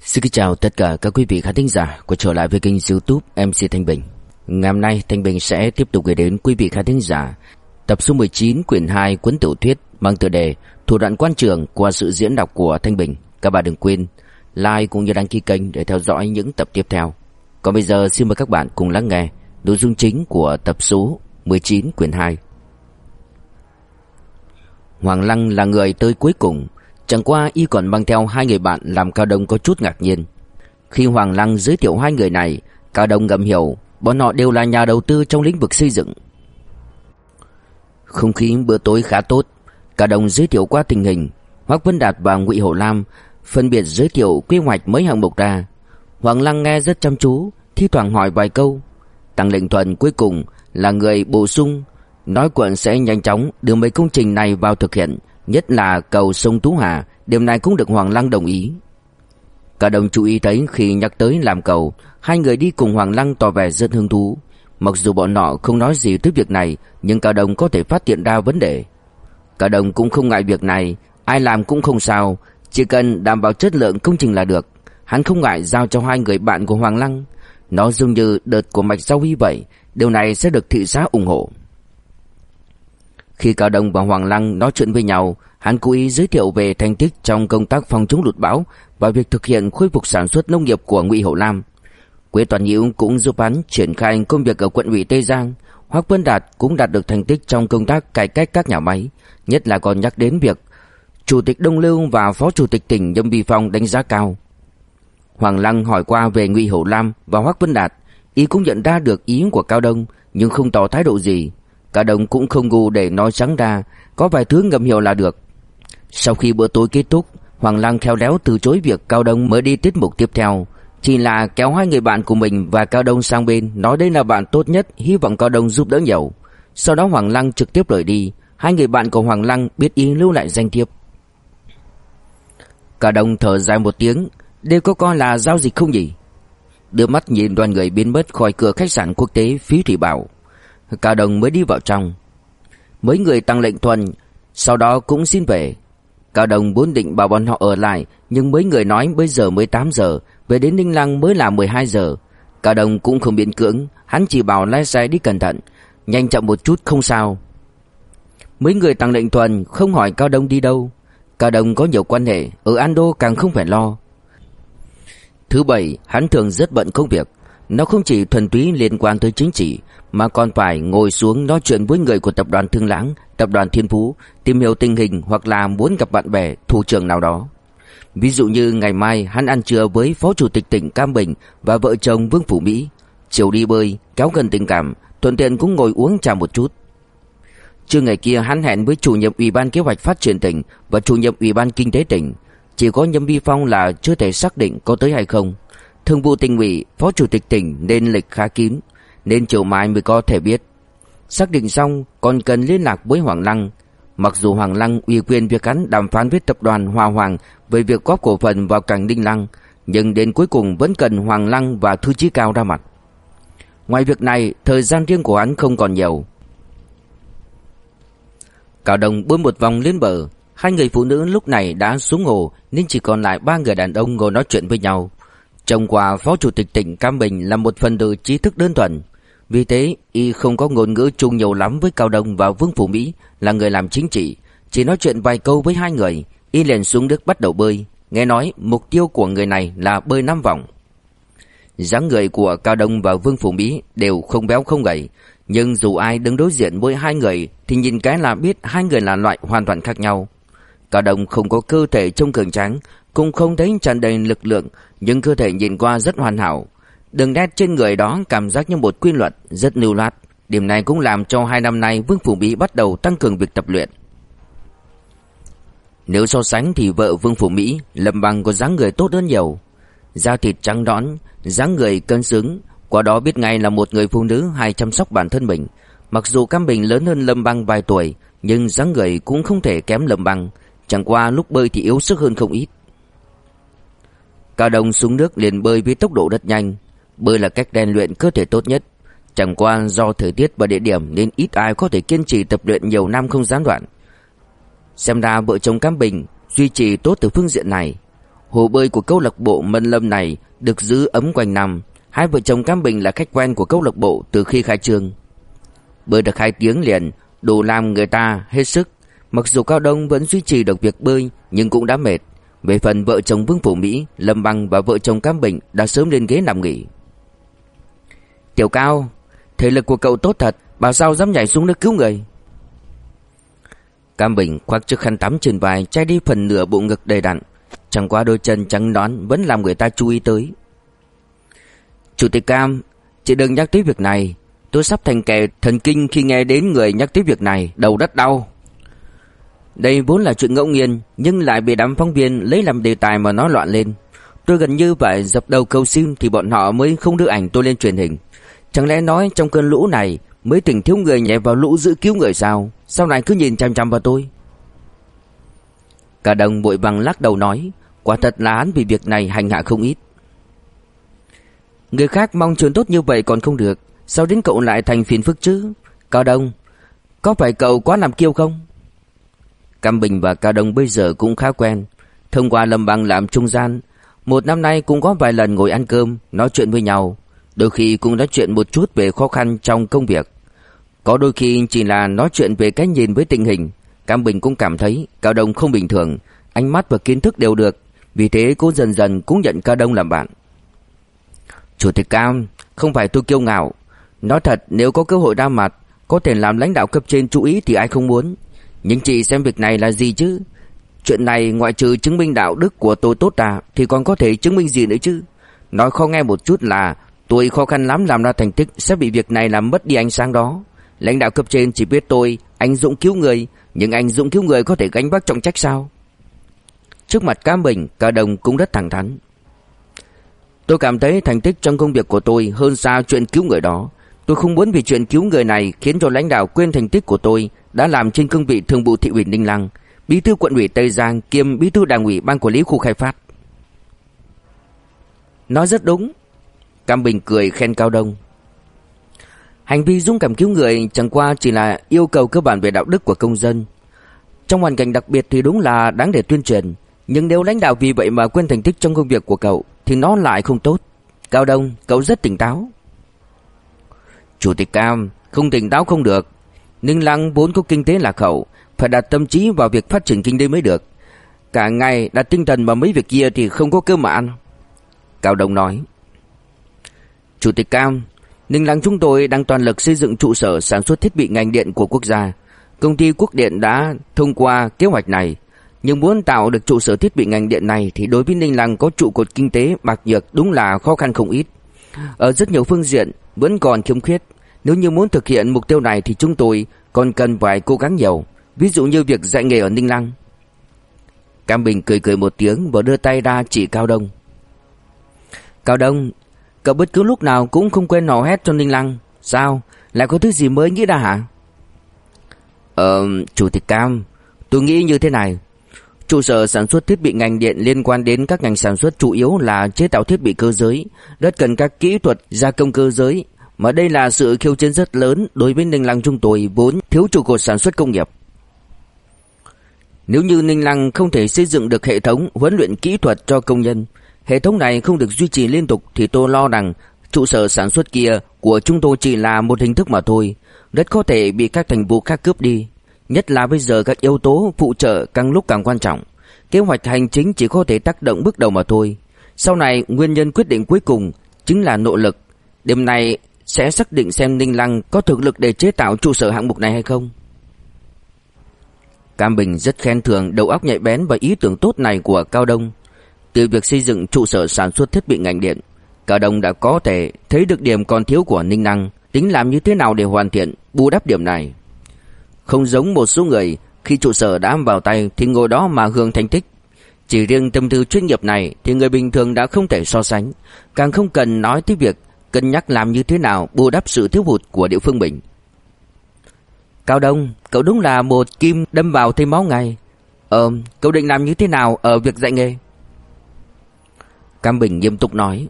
Xin kính chào tất cả các quý vị khán thính giả quay trở lại với kênh youtube MC Thanh Bình. Ngày hôm nay, Thanh Bình sẽ tiếp tục gửi đến quý vị khán thính giả Tập số 19 quyển 2 cuốn tiểu thuyết mang tựa đề Thủ đoạn quan trường qua sự diễn đọc của Thanh Bình. Các bạn đừng quên like cũng như đăng ký kênh để theo dõi những tập tiếp theo. Còn bây giờ, xin mời các bạn cùng lắng nghe nội dung chính của tập số 19 quyển 2 Hoàng Lăng là người tới cuối cùng Chẳng qua y còn mang theo hai người bạn làm Cao Đông có chút ngạc nhiên. Khi Hoàng Lăng giới thiệu hai người này, Cao Đông ngầm hiểu bọn họ đều là nhà đầu tư trong lĩnh vực xây dựng. Không khí bữa tối khá tốt, Cao Đông giới thiệu qua tình hình, Hoác Vân Đạt và Ngụy Hổ Lam phân biệt giới thiệu quy hoạch mấy hạng mục ra. Hoàng Lăng nghe rất chăm chú, thi thoảng hỏi vài câu. Tăng Lệnh Thuần cuối cùng là người bổ sung, nói quận sẽ nhanh chóng đưa mấy công trình này vào thực hiện Nhất là cầu sông Tú Hà điều này cũng được Hoàng Lăng đồng ý. Cả đồng chú ý thấy khi nhắc tới làm cầu Hai người đi cùng Hoàng Lăng tỏ vẻ rất hứng thú. Mặc dù bọn họ không nói gì tới việc này Nhưng cả đồng có thể phát hiện ra vấn đề. Cả đồng cũng không ngại việc này Ai làm cũng không sao Chỉ cần đảm bảo chất lượng công trình là được. Hắn không ngại giao cho hai người bạn của Hoàng Lăng. Nó dường như đợt của Mạch Giao Huy vậy Điều này sẽ được thị xã ủng hộ khi Cao Đông và Hoàng Lăng nói chuyện với nhau, hắn cố ý giới thiệu về thành tích trong công tác phòng chống lụt bão và việc thực hiện khôi phục sản xuất nông nghiệp của Ngụy Hậu Lam. Quế Toàn Nhiễu cũng giúp hắn triển khai công việc ở quận ủy Tây Giang. Hoắc Vân Đạt cũng đạt được thành tích trong công tác cải cách các nhà máy, nhất là còn nhắc đến việc Chủ tịch Đông Lưu và Phó Chủ tịch tỉnh Nhâm Vi Phong đánh giá cao. Hoàng Lăng hỏi qua về Ngụy Hậu Lam và Hoắc Vân Đạt, Y cũng nhận ra được ý của Cao Đông, nhưng không tỏ thái độ gì. Cả Đông cũng không ngu để nói trắng ra, Có vài thứ ngầm hiểu là được. Sau khi bữa tối kết thúc, Hoàng Lang khéo léo từ chối việc Cao Đông mới đi tiết mục tiếp theo. Chỉ là kéo hai người bạn của mình và Cao Đông sang bên, Nói đây là bạn tốt nhất, Hy vọng Cao Đông giúp đỡ nhiều. Sau đó Hoàng Lăng trực tiếp rời đi. Hai người bạn của Hoàng Lăng biết ý lưu lại danh thiếp. Cao Đông thở dài một tiếng. Đây có coi là giao dịch không nhỉ? Đưa mắt nhìn đoàn người biến mất khỏi cửa khách sạn quốc tế Phí Thị Bảo Cao Đồng mới đi vào trong. Mấy người tăng lệnh thuần, sau đó cũng xin về. Cao Đồng vốn định bảo bọn họ ở lại, nhưng mấy người nói bây giờ mới 8 giờ, về đến Ninh Lăng mới là 12 giờ. Cao Đồng cũng không biện cưỡng, hắn chỉ bảo lái xe đi cẩn thận, nhanh chậm một chút không sao. Mấy người tăng lệnh thuần không hỏi Cao Đông đi đâu. Cao Đông có nhiều quan hệ, ở Ando càng không phải lo. Thứ bảy, hắn thường rất bận công việc. Nó không chỉ thuần túy liên quan tới chính trị mà còn phải ngồi xuống nói chuyện với người của tập đoàn Thương Lãng, tập đoàn Thiên Phú, tìm hiểu tình hình hoặc là muốn gặp bạn bè, thủ trưởng nào đó. Ví dụ như ngày mai hắn ăn trưa với Phó Chủ tịch tỉnh Cam Bình và vợ chồng Vương Phủ Mỹ, chiều đi bơi, kéo gần tình cảm, thuận tiện cũng ngồi uống trà một chút. Trưa ngày kia hắn hẹn với chủ nhiệm Ủy ban Kế hoạch Phát triển tỉnh và chủ nhiệm Ủy ban Kinh tế tỉnh. Chỉ có Nhâm Vi Phong là chưa thể xác định có tới hay không. Thường vụ tỉnh ủy, Phó Chủ tịch tỉnh nên lịch khá kín, nên chiều mai mới có thể biết. Xác định xong còn cần liên lạc với Hoàng Lăng. Mặc dù Hoàng Lăng ủy quyền việc hắn đàm phán với tập đoàn Hoa Hoàng về việc góp cổ phần vào cảng Đinh Lăng, nhưng đến cuối cùng vẫn cần Hoàng Lăng và Thư Chí Cao ra mặt. Ngoài việc này, thời gian riêng của hắn không còn nhiều. Cao Đồng bơi một vòng lên bờ, hai người phụ nữ lúc này đã xuống hồ nên chỉ còn lại ba người đàn ông ngồi nói chuyện với nhau. trong qua Phó Chủ tịch tỉnh Cam Bình là một phần tử trí thức đơn thuần, vì thế, y không có ngôn ngữ chung nhiều lắm với Cao Đông và Vương Phủ Mỹ là người làm chính trị. Chỉ nói chuyện vài câu với hai người, y liền xuống nước bắt đầu bơi. Nghe nói mục tiêu của người này là bơi năm vòng. dáng người của Cao Đông và Vương Phủ Mỹ đều không béo không gầy. Nhưng dù ai đứng đối diện với hai người thì nhìn cái là biết hai người là loại hoàn toàn khác nhau cả đồng không có cơ thể trông cường tráng, cũng không thấy tràn đầy lực lượng, nhưng cơ thể nhìn qua rất hoàn hảo. Đường nét trên người đó cảm giác như một quy luật rất lưu loát. Điểm này cũng làm cho hai năm nay Vương Phủ Mỹ bắt đầu tăng cường việc tập luyện. Nếu so sánh thì vợ Vương Phủ Mỹ Lâm Bằng có dáng người tốt hơn nhiều. Da thịt trắng nõn, dáng người cân xứng, qua đó biết ngay là một người phụ nữ hay chăm sóc bản thân mình. Mặc dù Cam Bình lớn hơn Lâm Băng vài tuổi, nhưng dáng người cũng không thể kém Lâm Băng, chẳng qua lúc bơi thì yếu sức hơn không ít. Cao Đông xuống nước liền bơi với tốc độ rất nhanh, Bơi là cách rèn luyện cơ thể tốt nhất. Chẳng qua do thời tiết và địa điểm nên ít ai có thể kiên trì tập luyện nhiều năm không gián đoạn. Xem ra vợ chồng Cam Bình duy trì tốt từ phương diện này. Hồ bơi của câu lạc bộ Mân Lâm này được giữ ấm quanh năm. Hai vợ chồng Cam Bình là khách quen của câu lạc bộ từ khi khai trương. Bơi được hai tiếng liền, đủ làm người ta hết sức. Mặc dù Cao Đông vẫn duy trì được việc bơi nhưng cũng đã mệt. Về phần vợ chồng Vương Phủ Mỹ, Lâm Băng và vợ chồng Cam Bình đã sớm lên ghế nằm nghỉ. Tiểu Cao, thể lực của cậu tốt thật, bảo sao dám nhảy xuống nước cứu người. Cam Bình khoác chiếc khăn tắm trên vai che đi phần nửa bộ ngực đầy đặn, chẳng qua đôi chân trắng nón vẫn làm người ta chú ý tới. Chủ tịch Cam, chị đừng nhắc tới việc này, tôi sắp thành kẻ thần kinh khi nghe đến người nhắc tới việc này, đầu đất đau. Đây vốn là chuyện ngẫu nhiên, Nhưng lại bị đám phóng viên lấy làm đề tài mà nói loạn lên. Tôi gần như phải dập đầu cầu xin Thì bọn họ mới không đưa ảnh tôi lên truyền hình. Chẳng lẽ nói trong cơn lũ này Mới tỉnh thiếu người nhảy vào lũ giữ cứu người sao? Sau này cứ nhìn chăm chăm vào tôi? Cả đồng bội bằng lắc đầu nói, Quả thật là hắn vì việc này hành hạ không ít. Người khác mong trường tốt như vậy còn không được, Sao đến cậu lại thành phiền phức chứ? Cao Đông, Có phải cậu quá làm kiêu không? Cam Bình và Cao Đông bây giờ cũng khá quen. Thông qua Lâm Bang làm trung gian, Một năm nay cũng có vài lần ngồi ăn cơm, Nói chuyện với nhau. Đôi khi cũng nói chuyện một chút về khó khăn trong công việc. Có đôi khi chỉ là nói chuyện về cái nhìn với tình hình. Cam Bình cũng cảm thấy Cao Đông không bình thường, Ánh mắt và kiến thức đều được. Vì thế cô dần dần cũng nhận Cao Đông làm bạn. Chủ tịch Cam, Không phải tôi kiêu ngạo. Nói thật, nếu có cơ hội ra mặt, Có thể làm lãnh đạo cấp trên chú ý thì ai không muốn nhưng chị xem việc này là gì chứ? Chuyện này ngoại trừ chứng minh đạo đức của tôi tốt à Thì còn có thể chứng minh gì nữa chứ? Nói khó nghe một chút là, Tôi khó khăn lắm làm ra thành tích Sẽ bị việc này làm mất đi ánh sáng đó. Lãnh đạo cấp trên chỉ biết tôi, Anh Dũng cứu người, Nhưng anh Dũng cứu người có thể gánh vác trọng trách sao? Trước mặt Cam Bình Cả đồng cũng rất thẳng thắn. Tôi cảm thấy thành tích trong công việc của tôi Hơn xa chuyện cứu người đó. Tôi không muốn vì chuyện cứu người này Khiến cho lãnh đạo quên thành tích của tôi đã làm trên cương vị thường vụ thị ủy Ninh Lăng, bí thư quận ủy Tây Giang kiêm bí thư đảng ủy ban quản lý khu khai phát. Nói rất đúng. Cam Bình cười khen Cao Đông. Hành vi dũng cảm cứu người chẳng qua chỉ là yêu cầu cơ bản về đạo đức của công dân. Trong hoàn cảnh đặc biệt thì đúng là đáng để tuyên truyền, nhưng nếu lãnh đạo vì vậy mà quên thành tích trong công việc của cậu thì nó lại không tốt. Cao Đông, cậu rất tỉnh táo. Chủ tịch Cam, không tỉnh táo không được, Ninh Lăng vốn có kinh tế lạc hậu, phải đặt tâm trí vào việc phát triển kinh tế mới được. Cả ngày đặt tinh thần vào mấy việc kia thì không có cơ mà ăn. Cao Đông nói. Chủ tịch Cam, Ninh Lăng chúng tôi đang toàn lực xây dựng trụ sở sản xuất thiết bị ngành điện của quốc gia. Công ty Quốc điện đã thông qua kế hoạch này. Nhưng muốn tạo được trụ sở thiết bị ngành điện này thì đối với Ninh Lăng có trụ cột kinh tế bạc nhược đúng là khó khăn không ít. Ở rất nhiều phương diện vẫn còn khiếm khuyết. Nếu như muốn thực hiện mục tiêu này thì chúng tôi còn cần phải cố gắng nhiều, ví dụ như việc dạy nghề ở Ninh Lăng. Cam Bình cười cười một tiếng và đưa tay ra chỉ Cao Đông. Cao Đông, cậu bất cứ lúc nào cũng không quên nổ hét cho Ninh Lăng. Sao? Lại có thứ gì mới nghĩ ra hả? Ờ, Chủ tịch Cam, tôi nghĩ như thế này. Trụ sở sản xuất thiết bị ngành điện liên quan đến các ngành sản xuất chủ yếu là chế tạo thiết bị cơ giới, rất cần các kỹ thuật gia công cơ giới, mà đây là sự khiêu chiến rất lớn đối với Ninh Lăng chúng tôi vốn thiếu trụ cột sản xuất công nghiệp. Nếu như Ninh Lăng không thể xây dựng được hệ thống huấn luyện kỹ thuật cho công nhân, hệ thống này không được duy trì liên tục thì tôi lo rằng trụ sở sản xuất kia của chúng tôi chỉ là một hình thức mà thôi, rất có thể bị các thành vụ khác cướp đi. Nhất là bây giờ các yếu tố phụ trợ càng lúc càng quan trọng. Kế hoạch hành chính chỉ có thể tác động bước đầu mà thôi. Sau này nguyên nhân quyết định cuối cùng chính là nội lực. Đêm nay sẽ xác định xem Ninh Lăng có thực lực để chế tạo trụ sở hạng mục này hay không. Cam Bình rất khen thưởng đầu óc nhạy bén và ý tưởng tốt này của Cao Đông. Từ việc xây dựng trụ sở sản xuất thiết bị ngành điện, Cao Đông đã có thể thấy được điểm còn thiếu của Ninh Lăng, tính làm như thế nào để hoàn thiện, bù đắp điểm này. Không giống một số người, khi trụ sở đã vào tay thì ngồi đó mà hưởng thành tích. Chỉ riêng tâm tư chuyên nghiệp này thì người bình thường đã không thể so sánh, càng không cần nói tới việc cân nhắc làm như thế nào bù đắp sự thiếu hụt của địa phương mình. Cao Đông, cậu đúng là một kim đâm vào thêm máu ngay. Ờ, cậu định làm như thế nào ở việc dạy nghề? Cam Bình nghiêm túc nói.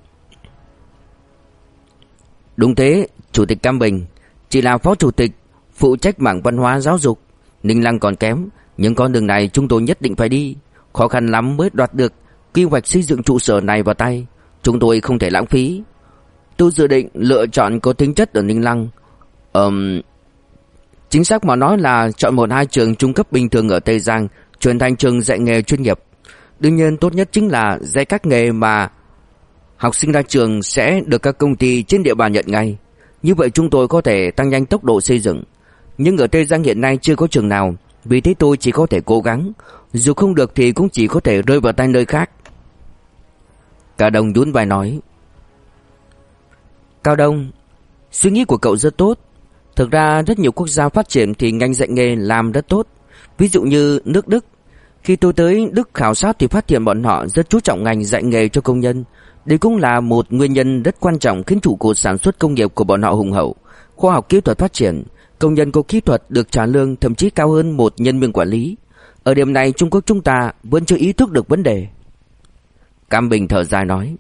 Đúng thế, Chủ tịch Cam Bình Chỉ là phó chủ tịch Phụ trách mảng văn hóa giáo dục Ninh Lăng còn kém Nhưng con đường này chúng tôi nhất định phải đi Khó khăn lắm mới đoạt được Quy hoạch xây dựng trụ sở này vào tay Chúng tôi không thể lãng phí Tôi dự định lựa chọn có tính chất ở Ninh Lăng. Um, Chính xác mà nói là chọn một hai trường trung cấp bình thường ở Tây Giang Chuyển thành trường dạy nghề chuyên nghiệp. Đương nhiên tốt nhất chính là dạy các nghề mà Học sinh ra trường sẽ được các công ty trên địa bàn nhận ngay. Như vậy chúng tôi có thể tăng nhanh tốc độ xây dựng. Nhưng ở Tây Giang hiện nay chưa có trường nào Vì thế tôi chỉ có thể cố gắng. Dù không được thì cũng chỉ có thể rơi vào tay nơi khác. Cả đồng nhún vai nói Cao Đông Suy nghĩ của cậu rất tốt Thực ra rất nhiều quốc gia phát triển thì ngành dạy nghề làm rất tốt Ví dụ như nước Đức Khi tôi tới Đức khảo sát thì phát hiện bọn họ rất chú trọng ngành dạy nghề cho công nhân đây cũng là một nguyên nhân rất quan trọng khiến trụ cột sản xuất công nghiệp của bọn họ hùng hậu. Khoa học kỹ thuật phát triển, công nhân có kỹ thuật được trả lương thậm chí cao hơn một nhân viên quản lý. Ở điểm này Trung Quốc chúng ta vẫn chưa ý thức được vấn đề. Cam Bình thở dài nói.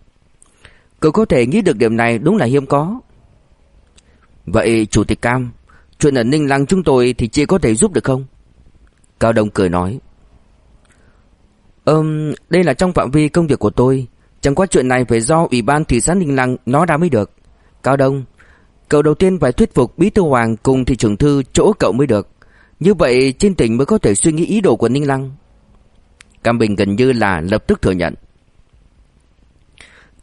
Cậu có thể nghĩ được điểm này đúng là hiếm có. Vậy Chủ tịch Cam, chuyện ở Ninh Lăng chúng tôi thì chỉ có thể giúp được không? Cao Đông cười nói. Ừm, đây là trong phạm vi công việc của tôi. Chẳng qua chuyện này phải do Ủy ban thị xã Ninh Lăng nói ra mới được. Cao Đông, cậu đầu tiên phải thuyết phục Bí thư Hoàng cùng thị trưởng thư chỗ cậu mới được. Như vậy trên tỉnh mới có thể suy nghĩ ý đồ của Ninh Lăng. Cam Bình gần như là lập tức thừa nhận.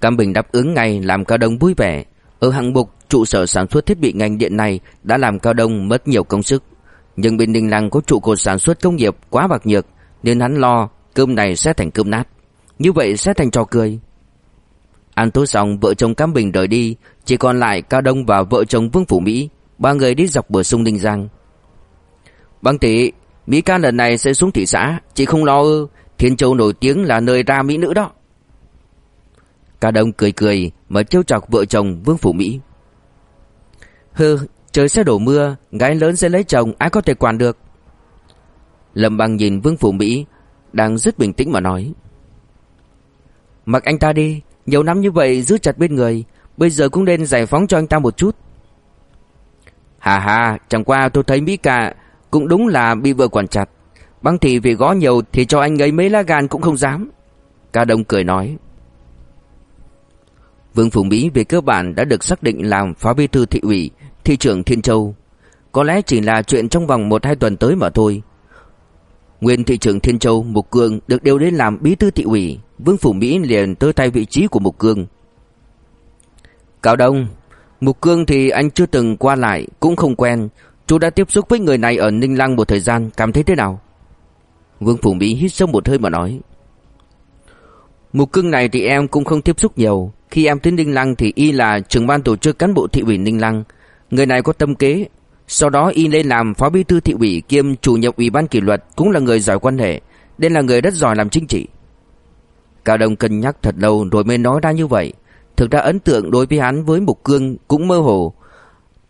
Cam Bình đáp ứng ngay, làm Cao Đông vui vẻ. Ở hạng mục, trụ sở sản xuất thiết bị ngành điện này đã làm Cao Đông mất nhiều công sức. Nhưng bên Ninh Lăng có trụ cột sản xuất công nghiệp quá bạc nhược, nên hắn lo cơm này sẽ thành cơm nát. Như vậy sẽ thành trò cười. Ăn tối xong vợ chồng Cam Bình rời đi, Chỉ còn lại Cao Đông và vợ chồng Vương Phủ Mỹ, Ba người đi dọc bờ sông Ninh Giang Băng tỷ Mỹ ca lần này sẽ xuống thị xã, Chị không lo ư Thiên Châu nổi tiếng là nơi ra Mỹ nữ đó Cả đồng cười cười Mà trêu chọc vợ chồng Vương Phủ Mỹ. Hừ, Trời sẽ đổ mưa, Gái lớn sẽ lấy chồng, Ai có thể quản được? Lâm Băng nhìn Vương Phủ Mỹ, Đang rất bình tĩnh mà nói. Mặc anh ta đi, nhiều năm như vậy giữ chặt bên người, Bây giờ cũng nên giải phóng cho anh ta một chút. Hà hà, Chẳng qua tôi thấy Mỹ cả Cũng đúng là bị vợ quản chặt. Băng thị vì gõ nhiều Thì cho anh ấy mấy lá gan cũng không dám. Ca Đông cười nói. Vương Phủ Mỹ về cơ bản đã được xác định làm phó bí thư thị ủy, thị trưởng Thiên Châu. Có lẽ chỉ là chuyện trong vòng 1-2 tuần tới mà thôi. Nguyên thị trưởng Thiên Châu Mục Cương được điều đến làm bí thư thị ủy, Vương Phủ Mỹ liền tới tay vị trí của Mục Cương. Cao Đông, Mục Cương thì anh chưa từng qua lại, cũng không quen. Chú đã tiếp xúc với người này ở Ninh Lăng một thời gian, cảm thấy thế nào? Vương Phủ Mỹ hít sâu một hơi mà nói. Mục Cương này thì em cũng không tiếp xúc nhiều. Khi em tới Ninh Lăng thì y là trưởng ban tổ chức cán bộ thị ủy Ninh Lăng. Người này có tâm kế, sau đó y lên làm phó bí thư thị ủy kiêm chủ nhiệm ủy ban kỷ luật cũng là người giỏi quan hệ, nên là người rất giỏi làm chính trị. Cao Đông cân nhắc thật lâu rồi mới nói ra như vậy. Thực ra ấn tượng đối với hắn với Mục Cương cũng mơ hồ.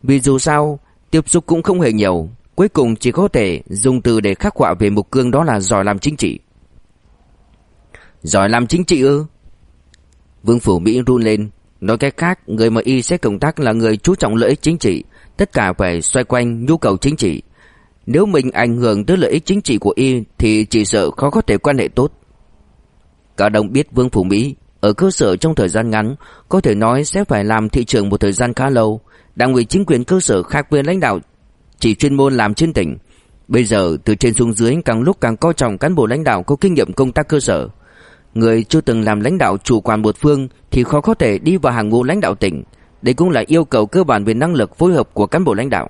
Vì dù sao, tiếp xúc cũng không hề nhiều, cuối cùng chỉ có thể dùng từ để khắc họa về Mục Cương đó là giỏi làm chính trị. Giỏi làm chính trị ư? Vương Phủ Mỹ run lên, nói cách khác, người mà y sẽ công tác là người chú trọng lợi ích chính trị, tất cả phải xoay quanh nhu cầu chính trị. Nếu mình ảnh hưởng tới lợi ích chính trị của y thì chỉ sợ khó có thể quan hệ tốt. Cả đồng biết Vương Phủ Mỹ ở cơ sở trong thời gian ngắn có thể nói sẽ phải làm thị trường một thời gian khá lâu. Đảng ủy chính quyền cơ sở khác với lãnh đạo chỉ chuyên môn làm trên tỉnh. Bây giờ từ trên xuống dưới càng lúc càng coi trọng cán bộ lãnh đạo có kinh nghiệm công tác cơ sở. Người chưa từng làm lãnh đạo chủ quản một phương thì khó có thể đi vào hàng ngũ lãnh đạo tỉnh. Đây cũng là yêu cầu cơ bản về năng lực phối hợp của cán bộ lãnh đạo.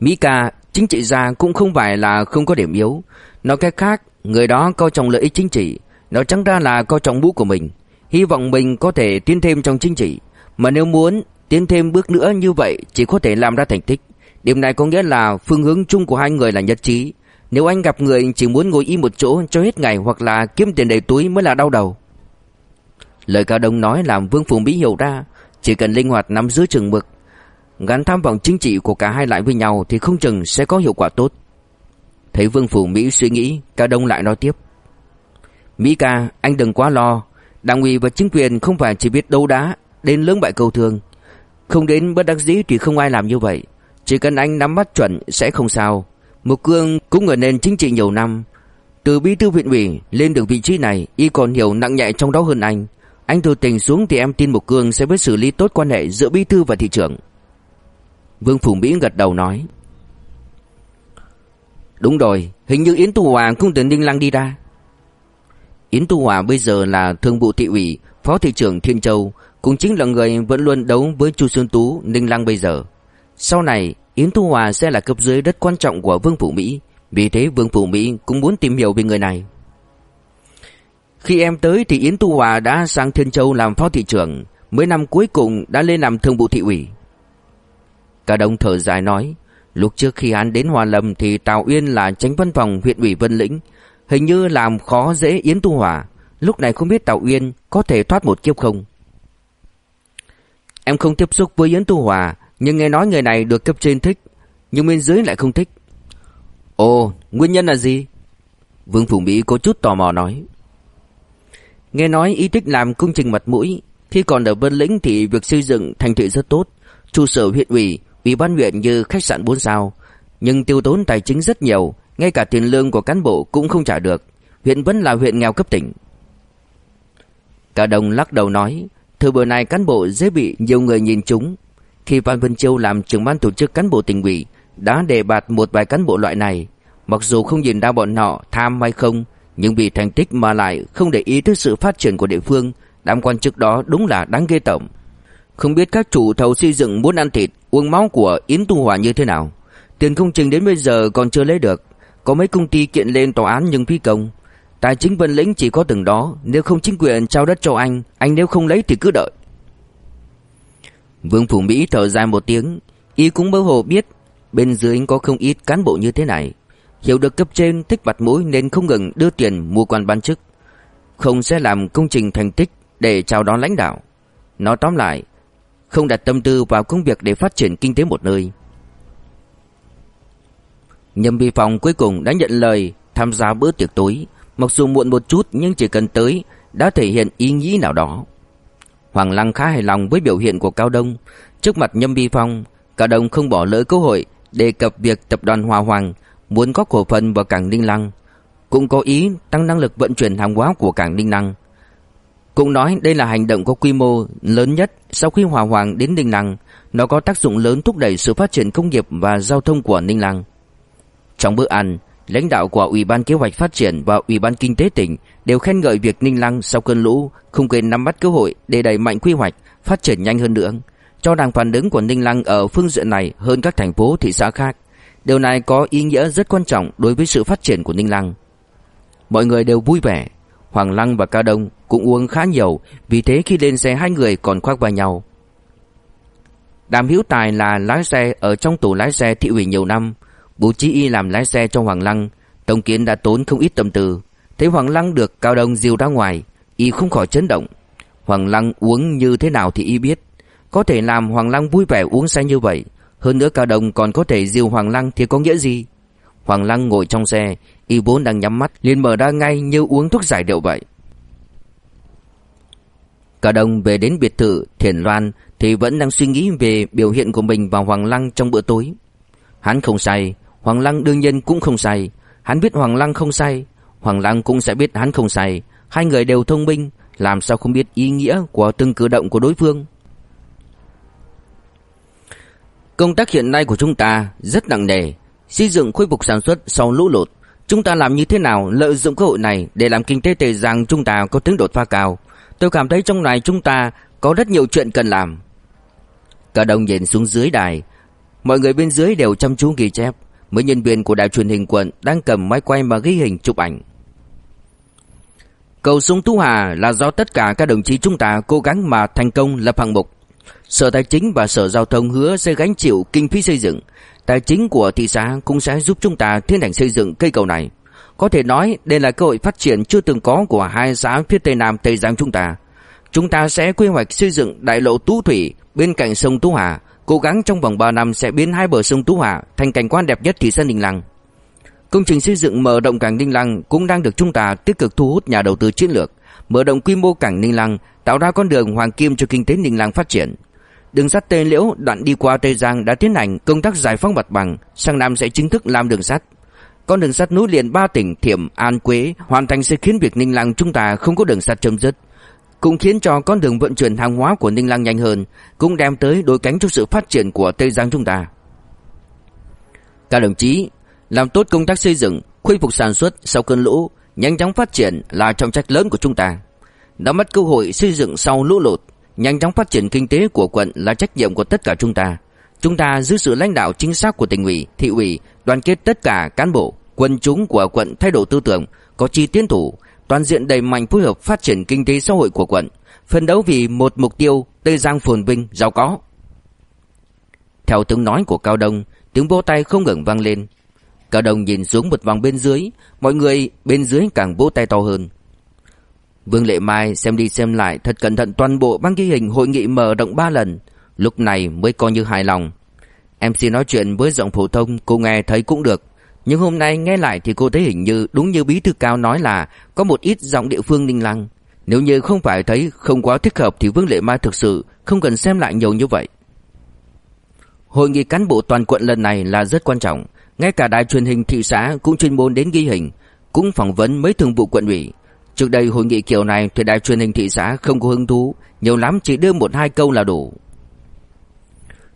Mỹ ca chính trị gia cũng không phải là không có điểm yếu. Nói cách khác, người đó coi trọng lợi ích chính trị, nó chẳng ra là coi trọng mũ của mình. Hy vọng mình có thể tiến thêm trong chính trị. Mà nếu muốn tiến thêm bước nữa như vậy chỉ có thể làm ra thành tích. Điểm này có nghĩa là phương hướng chung của hai người là nhất trí. Nếu anh gặp người chỉ muốn ngồi im một chỗ cho hết ngày hoặc là kiếm tiền đầy túi mới là đau đầu. Lời Cao Đông nói làm Vương Phùng Mỹ hiểu ra, chỉ cần linh hoạt nắm giữ chừng mực, gắn tham vọng chính trị của cả hai lại với nhau thì không chừng sẽ có hiệu quả tốt. Thấy Vương Phủ Mỹ suy nghĩ, Cao Đông lại nói tiếp. Mỹ ca, anh đừng quá lo, đảng ủy và chính quyền không phải chỉ biết đấu đá, đến lớn bại cầu thường. Không đến bất đắc dĩ thì không ai làm như vậy Chỉ cần anh nắm bắt chuẩn sẽ không sao Mục Cương cũng ở nền chính trị nhiều năm. Từ bí thư huyện ủy lên được vị trí này Y còn hiểu nặng nhẹ trong đó hơn anh. Anh từ tình xuống thì em tin Mục Cương sẽ biết xử lý tốt quan hệ giữa bí thư và thị trưởng. Vương Phủ Mỹ gật đầu nói. Đúng rồi, hình như Yến Tu Hòa cũng từ Ninh Lăng đi ra. Yến Tu Hòa bây giờ là thương vụ thị ủy, phó thị trưởng Thiên Châu cũng chính là người vẫn luôn đấu với Chu Xuân Tú, Ninh Lăng bây giờ. Sau này, Yến Tu Hòa sẽ là cấp dưới rất quan trọng của Vương Phủ Mỹ, vì thế Vương Phủ Mỹ cũng muốn tìm hiểu về người này. Khi em tới thì Yến Tu Hòa đã sang Thiên Châu làm phó thị trưởng, mấy năm cuối cùng đã lên làm thương vụ thị ủy. Cả đồng thở dài nói, lúc trước khi hắn đến Hòa Lâm thì Tào Uyên là tránh văn phòng huyện ủy Vân Lĩnh, hình như làm khó dễ Yến Tu Hòa, lúc này không biết Tào Uyên có thể thoát một kiếp không. Em không tiếp xúc với Yến Tu Hòa nhưng nghe nói người này được cấp trên thích, Nhưng bên dưới lại không thích. Ồ, nguyên nhân là gì? Vương Phủ Mỹ có chút tò mò nói. Nghe nói ý thích làm công trình mặt mũi, Khi còn ở Vân Lĩnh thì việc xây dựng thành thị rất tốt. Trụ sở huyện ủy Ủy ban huyện như khách sạn 4 sao. Nhưng tiêu tốn tài chính rất nhiều, Ngay cả tiền lương của cán bộ cũng không trả được. Huyện vẫn là huyện nghèo cấp tỉnh. Cả đồng lắc đầu nói, Thời buổi này cán bộ dễ bị nhiều người nhìn trúng. Khi Phan Vân Châu làm trưởng ban tổ chức cán bộ tỉnh ủy, đã đề bạt một vài cán bộ loại này. Mặc dù không nhìn ra bọn họ tham hay không, nhưng vì thành tích mà lại không để ý tới sự phát triển của địa phương, đám quan chức đó đúng là đáng ghê tởm. Không biết các chủ thầu xây dựng muốn ăn thịt, uống máu của Yến Tu Hòa như thế nào. Tiền công trình đến bây giờ còn chưa lấy được, có mấy công ty kiện lên tòa án nhưng phi công. Tài chính Vân Lĩnh chỉ có từng đó Nếu không chính quyền trao đất cho anh Anh nếu không lấy thì cứ đợi Vương Phủ Mỹ thở dài một tiếng, Y cũng mơ hồ biết Bên dưới có không ít cán bộ như thế này. Hiểu được cấp trên thích mặt mũi Nên không ngừng đưa tiền mua quan ban chức. Không sẽ làm công trình thành tích Để chào đón lãnh đạo. Nói tóm lại, Không đặt tâm tư vào công việc để phát triển kinh tế một nơi. Nhâm vi phòng cuối cùng đã nhận lời Tham gia bữa tiệc tối. Mặc dù muộn một chút nhưng chỉ cần tới đã thể hiện ý nghĩ nào đó. Hoàng Lăng khá hài lòng với biểu hiện của Cao Đông. Trước mặt Nhâm Vi Phong, Cao Đông không bỏ lỡ cơ hội đề cập việc tập đoàn Hòa Hoàng muốn có cổ phần vào cảng Ninh Lăng, cũng có ý tăng năng lực vận chuyển hàng hóa của cảng Ninh Lăng. Cũng nói đây là hành động có quy mô lớn nhất sau khi Hòa Hoàng đến Ninh Lăng, nó có tác dụng lớn thúc đẩy sự phát triển công nghiệp và giao thông của Ninh Lăng. Trong bữa ăn, Lãnh đạo của Ủy ban Kế hoạch Phát triển và Ủy ban Kinh tế tỉnh đều khen ngợi việc Ninh Lăng sau cơn lũ không quên nắm bắt cơ hội để đẩy mạnh quy hoạch, phát triển nhanh hơn nữa. Cho rằng phản ứng của Ninh Lăng ở phương diện này hơn các thành phố thị xã khác. Điều này có ý nghĩa rất quan trọng đối với sự phát triển của Ninh Lăng. Mọi người đều vui vẻ. Hoàng Lăng và Cao Đông cũng uống khá nhiều, vì thế khi lên xe hai người còn khoác vai nhau. Đàm Hiếu Tài là lái xe ở trong tổ lái xe thị ủy nhiều năm, Bố trí y làm lái xe cho Hoàng Lăng Tổng kiến đã tốn không ít tâm tư. Thấy Hoàng Lăng được Cao Đông dìu ra ngoài, Y không khỏi chấn động. Hoàng Lăng uống như thế nào thì y biết. Có thể làm Hoàng Lăng vui vẻ uống say như vậy, Hơn nữa Cao Đông còn có thể dìu Hoàng Lăng thì có nghĩa gì? Hoàng Lăng ngồi trong xe, Y vốn đang nhắm mắt, liền mở ra ngay như uống thuốc giải điệu vậy. Cao Đông về đến biệt thự Thiền Loan Thì vẫn đang suy nghĩ về biểu hiện của mình và Hoàng Lăng trong bữa tối. Hắn không say Hoàng Lăng đương nhiên cũng không say Hắn biết Hoàng Lăng không say Hoàng Lăng cũng sẽ biết hắn không say Hai người đều thông minh. Làm sao không biết ý nghĩa của từng cử động của đối phương? Công tác hiện nay của chúng ta rất nặng nề. Xây dựng khôi phục sản xuất sau lũ lụt, Chúng ta làm như thế nào lợi dụng cơ hội này Để làm kinh tế tề giang chúng ta có tính đột phá cao? Tôi cảm thấy trong này chúng ta Có rất nhiều chuyện cần làm. Cả đồng nhìn xuống dưới đài. Mọi người bên dưới đều chăm chú ghi chép. Mấy nhân viên của đài truyền hình quận Đang cầm máy quay mà ghi hình chụp ảnh Cầu sông Tú Hà là do tất cả các đồng chí chúng ta cố gắng mà thành công lập hạng mục. Sở Tài chính và Sở Giao thông hứa sẽ gánh chịu kinh phí xây dựng. Tài chính của thị xã cũng sẽ giúp chúng ta tiến hành xây dựng cây cầu này. Có thể nói đây là cơ hội phát triển chưa từng có của hai xã phía Tây Nam Tây Giang chúng ta. Chúng ta sẽ quy hoạch xây dựng đại lộ Tú Thủy bên cạnh sông Tú Hà cố gắng trong vòng 3 năm sẽ biến hai bờ sông Tú Hòa thành cảnh quan đẹp nhất thị xã Ninh Lăng. Công trình xây dựng mở rộng cảng Ninh Lăng cũng đang được chúng ta tích cực thu hút nhà đầu tư chiến lược, mở rộng quy mô cảng Ninh Lăng, tạo ra con đường hoàng kim cho kinh tế Ninh Lăng phát triển. Đường sắt Tây Liễu đoạn đi qua Tây Giang đã tiến hành công tác giải phóng mặt bằng, sang năm sẽ chính thức làm đường sắt. Con đường sắt nối liền ba tỉnh Thiểm, An, Quế hoàn thành sẽ khiến việc Ninh Lăng chúng ta không có đường sắt chấm dứt, cũng khiến cho con đường vận chuyển hàng hóa của Ninh Lăng nhanh hơn, cũng đem tới đối cánh cho sự phát triển của Tây Giang chúng ta. Các đồng chí, làm tốt công tác xây dựng, khôi phục sản xuất sau cơn lũ, nhanh chóng phát triển là trọng trách lớn của chúng ta. Đã mất cơ hội xây dựng sau lũ lụt, nhanh chóng phát triển kinh tế của quận là trách nhiệm của tất cả chúng ta. Chúng ta dưới sự lãnh đạo chính xác của tỉnh ủy, thị ủy, đoàn kết tất cả cán bộ, quân chúng của quận thay đổi tư tưởng, có chi tiến thủ, toàn diện đẩy mạnh phối hợp phát triển kinh tế xã hội của quận, phấn đấu vì một mục tiêu Tây Giang phồn vinh, giàu có. Theo tiếng nói của Cao Đông, tiếng vỗ tay không ngừng vang lên. Cao Đông nhìn xuống một vòng bên dưới, mọi người bên dưới càng vỗ tay to hơn. Vương Lệ Mai xem đi xem lại thật cẩn thận toàn bộ băng ghi hình hội nghị mở rộng 3 lần, lúc này mới coi như hài lòng. MC nói chuyện với giọng phổ thông cô nghe thấy cũng được, nhưng hôm nay nghe lại thì cô thấy hình như đúng như bí thư cao nói là có một ít giọng địa phương ninh lăng. Nếu như không phải thấy không quá thích hợp thì Vương Lệ Mai thực sự không cần xem lại nhiều như vậy. Hội nghị cán bộ toàn quận lần này là rất quan trọng, ngay cả đài truyền hình thị xã cũng chuyên môn đến ghi hình, cũng phỏng vấn mấy thường vụ quận ủy. Trước đây hội nghị kiểu này thì đài truyền hình thị xã không có hứng thú, nhiều lắm chỉ đưa một hai câu là đủ.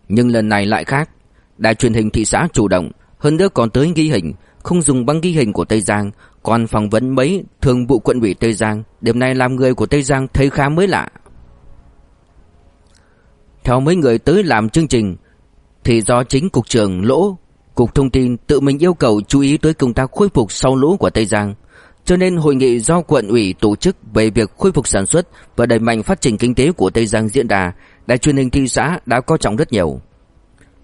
Nhưng lần này lại khác, đài truyền hình thị xã chủ động, hơn nữa còn tới ghi hình, không dùng băng ghi hình của Tây Giang, còn phỏng vấn mấy thường vụ quận ủy Tây Giang, điểm này làm người của Tây Giang thấy khá mới lạ. Theo mấy người tới làm chương trình, thì do chính cục trưởng Lỗ, cục thông tin tự mình yêu cầu chú ý tới công tác khôi phục sau lũ của Tây Giang. Cho nên hội nghị do quận ủy tổ chức về việc khôi phục sản xuất và đẩy mạnh phát triển kinh tế của Tây Giang diễn đà, đài truyền hình thị xã đã có trọng rất nhiều.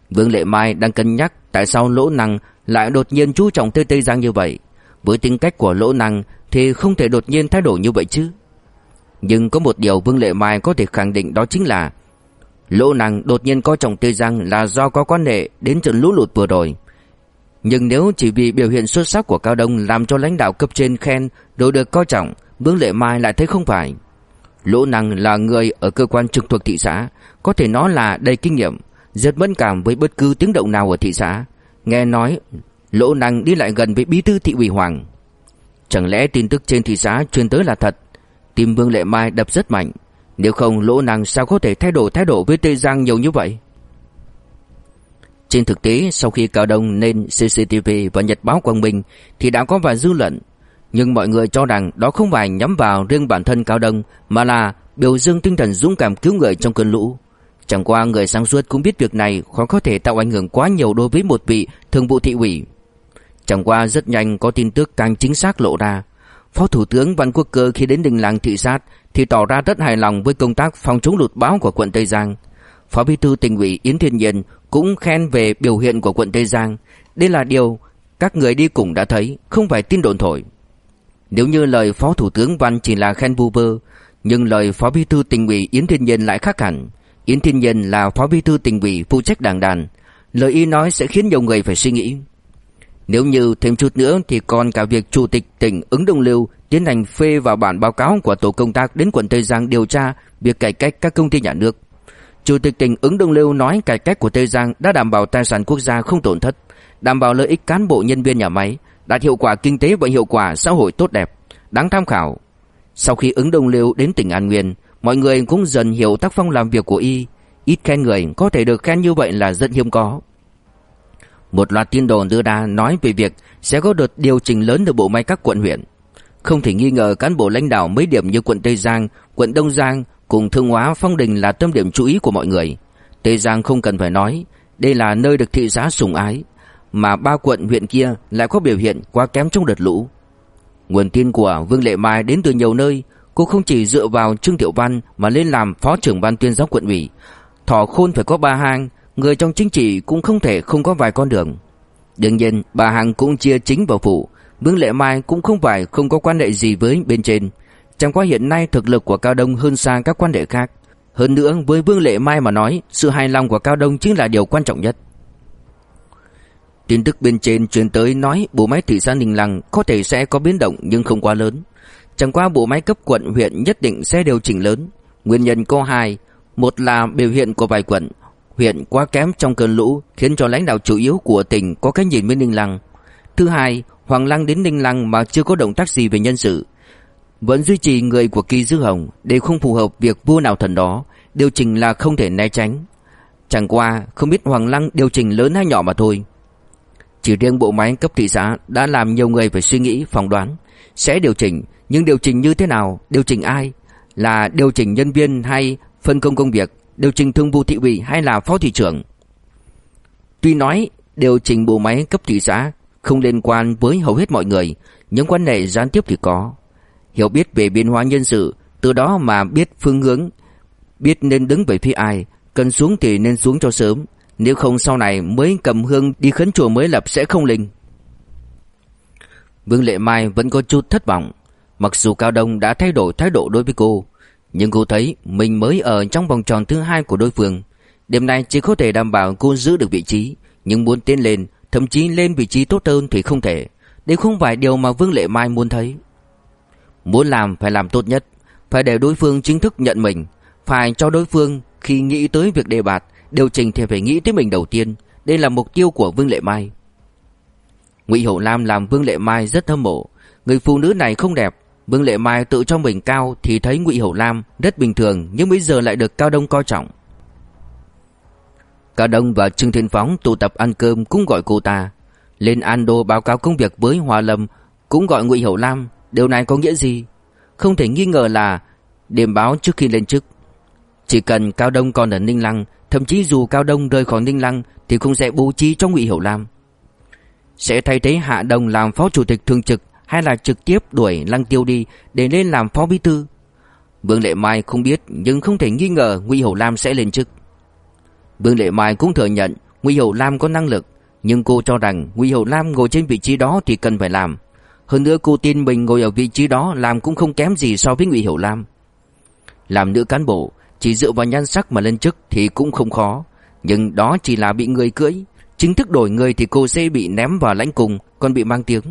Vương Lệ Mai đang cân nhắc tại sao Lỗ Năng lại đột nhiên chú trọng tới Tây Giang như vậy. Với tính cách của Lỗ Năng thì không thể đột nhiên thay đổi như vậy chứ. Nhưng có một điều Vương Lệ Mai có thể khẳng định đó chính là Lỗ Năng đột nhiên coi trọng Tây Giang là do có quan hệ đến trận lũ lụt vừa rồi. Nhưng nếu chỉ vì biểu hiện xuất sắc của Cao Đông làm cho lãnh đạo cấp trên khen rồi được coi trọng, Vương Lệ Mai lại thấy không phải. Lỗ Năng là người ở cơ quan trực thuộc thị xã, có thể nói là đầy kinh nghiệm, rất mẫn cảm với bất cứ tiếng động nào ở thị xã. Nghe nói, Lỗ Năng đi lại gần với bí thư thị ủy Hoàng. Chẳng lẽ tin tức trên thị xã truyền tới là thật? Tim Vương Lệ Mai đập rất mạnh. Nếu không, Lỗ Năng sao có thể thay đổi thái độ với Tây Giang nhiều như vậy? Trên thực tế, sau khi Cao Đông lên CCTV và Nhật báo Quang Minh thì đã có vài dư luận. Nhưng mọi người cho rằng đó không phải nhắm vào riêng bản thân Cao Đông, mà là biểu dương tinh thần dũng cảm cứu người trong cơn lũ. Chẳng qua người sáng suốt cũng biết việc này khó có thể tạo ảnh hưởng quá nhiều đối với một vị thường vụ thị ủy. Chẳng qua rất nhanh có tin tức càng chính xác lộ ra. Phó Thủ tướng Văn Quốc Cơ khi đến đình làng thị sát thì tỏ ra rất hài lòng với công tác phòng chống lụt bão của quận Tây Giang. Phó Bí thư tỉnh ủy Yến Thiên Nhiên cũng khen về biểu hiện của quận Tây Giang. Đây là điều các người đi cùng đã thấy, không phải tin đồn thổi. Nếu như lời Phó Thủ tướng Văn chỉ là khen vu vơ, nhưng lời Phó Bí thư tỉnh ủy Yến Thiên Nhiên lại khác hẳn. Yến Thiên Nhân là phó bí thư tỉnh ủy phụ trách đảng đàn, lời y nói sẽ khiến nhiều người phải suy nghĩ. Nếu như thêm chút nữa thì còn cả việc chủ tịch tỉnh ứng đồng lưu tiến hành phê vào bản báo cáo của tổ công tác đến quận Tây Giang điều tra việc cải cách các công ty nhà nước. Chủ tịch tỉnh ứng đồng lưu nói cải cách của Tây Giang đã đảm bảo tài sản quốc gia không tổn thất, đảm bảo lợi ích cán bộ nhân viên nhà máy, đạt hiệu quả kinh tế và hiệu quả xã hội tốt đẹp, đáng tham khảo. Sau khi ứng đồng lưu đến tỉnh An Nguyên, Mọi người cũng dần hiểu tác phong làm việc của y. Ít khen người có thể được khen như vậy là rất hiếm có. Một loạt tin đồn đưa ra nói về việc Sẽ có đợt điều chỉnh lớn ở bộ máy các quận huyện. Không thể nghi ngờ cán bộ lãnh đạo mấy điểm như quận Tây Giang, quận Đông Giang Cùng Thương Hóa, Phong Đình là tâm điểm chú ý của mọi người. Tây Giang không cần phải nói Đây là nơi được thị xã sủng ái Mà ba quận huyện kia lại có biểu hiện quá kém trong đợt lũ. Nguồn tin của Vương Lệ Mai đến từ nhiều nơi Cô không chỉ dựa vào Trương Tiểu Văn mà lên làm phó trưởng ban tuyên giáo quận ủy. Thỏ khôn phải có ba hang, người trong chính trị cũng không thể không có vài con đường. Đương nhiên, bà Hằng cũng chia chính vào phụ. Vương Lệ Mai cũng không phải không có quan hệ gì với bên trên. Chẳng qua hiện nay thực lực của Cao Đông hơn xa các quan hệ khác. Hơn nữa, với Vương Lệ Mai mà nói, sự hài lòng của Cao Đông chính là điều quan trọng nhất. Tin tức bên trên truyền tới nói bộ máy thị xã Ninh Lăng có thể sẽ có biến động nhưng không quá lớn. Chẳng qua bộ máy cấp quận huyện nhất định sẽ điều chỉnh lớn. Nguyên nhân có hai, Một là biểu hiện của vài quận Huyện quá kém trong cơn lũ Khiến cho lãnh đạo chủ yếu của tỉnh có cái nhìn với Ninh Lăng. Thứ hai Hoàng Lăng đến Ninh Lăng mà chưa có động tác gì về nhân sự. Vẫn duy trì người của Kỳ Dư Hồng Để không phù hợp việc vua nào thần đó Điều chỉnh là không thể né tránh. Chẳng qua không biết Hoàng Lăng điều chỉnh lớn hay nhỏ mà thôi. Chỉ riêng bộ máy cấp thị xã đã làm nhiều người phải suy nghĩ, phỏng đoán. Sẽ điều chỉnh, nhưng điều chỉnh như thế nào, điều chỉnh ai? Là điều chỉnh nhân viên hay phân công công việc? Điều chỉnh thương vụ thị ủy hay là phó thị trưởng? Tuy nói điều chỉnh bộ máy cấp thị xã không liên quan với hầu hết mọi người, những quan hệ gián tiếp thì có. Hiểu biết về biến hóa nhân sự, từ đó mà biết phương hướng, biết nên đứng về phía ai, cần xuống thì nên xuống cho sớm, nếu không sau này mới cầm hương đi khấn chùa mới lập sẽ không linh. Vương Lệ Mai vẫn có chút thất vọng, mặc dù Cao Đông đã thay đổi thái độ đối với cô, nhưng cô thấy mình mới ở trong vòng tròn thứ hai của đối phương. Đêm nay chỉ có thể đảm bảo cô giữ được vị trí, nhưng muốn tiến lên, thậm chí lên vị trí tốt hơn thì không thể. Đây không phải điều mà Vương Lệ Mai muốn thấy. Muốn làm phải làm tốt nhất, phải để đối phương chính thức nhận mình, phải cho đối phương khi nghĩ tới việc đề bạt, điều chỉnh thì phải nghĩ tới mình đầu tiên. Đây là mục tiêu của Vương Lệ Mai. Ngụy Hậu Lam làm Vương Lệ Mai rất hâm mộ. Người phụ nữ này không đẹp, Vương Lệ Mai tự cho mình cao thì thấy Ngụy Hậu Lam rất bình thường, nhưng bây giờ lại được Cao Đông coi trọng. Cao Đông và Trương Thiên Phóng tụ tập ăn cơm cũng gọi cô ta. Lên Ando báo cáo công việc với Hòa Lâm cũng gọi Ngụy Hậu Lam, điều này có nghĩa gì? Không thể nghi ngờ là điểm báo trước khi lên chức. Chỉ cần Cao Đông còn ở Ninh Lăng, thậm chí dù Cao Đông rời khỏi Ninh Lăng thì cũng sẽ bố trí cho Ngụy Hậu Lam. Sẽ thay thế Hạ Đông làm phó chủ tịch thường trực hay là trực tiếp đuổi Lăng Tiêu đi để lên làm phó bí thư. Vương Lệ Mai không biết nhưng không thể nghi ngờ Ngụy Hầu Lam sẽ lên chức. Vương Lệ Mai cũng thừa nhận Ngụy Hầu Lam có năng lực, nhưng cô cho rằng Ngụy Hầu Lam ngồi trên vị trí đó thì cần phải làm. Hơn nữa cô tin mình ngồi ở vị trí đó làm cũng không kém gì so với Ngụy Hầu Lam. Làm nữ cán bộ, chỉ dựa vào nhan sắc mà lên chức thì cũng không khó, nhưng đó chỉ là bị người cưỡi, chính thức đổi người thì cô sẽ bị ném vào lãnh cùng, còn bị mang tiếng.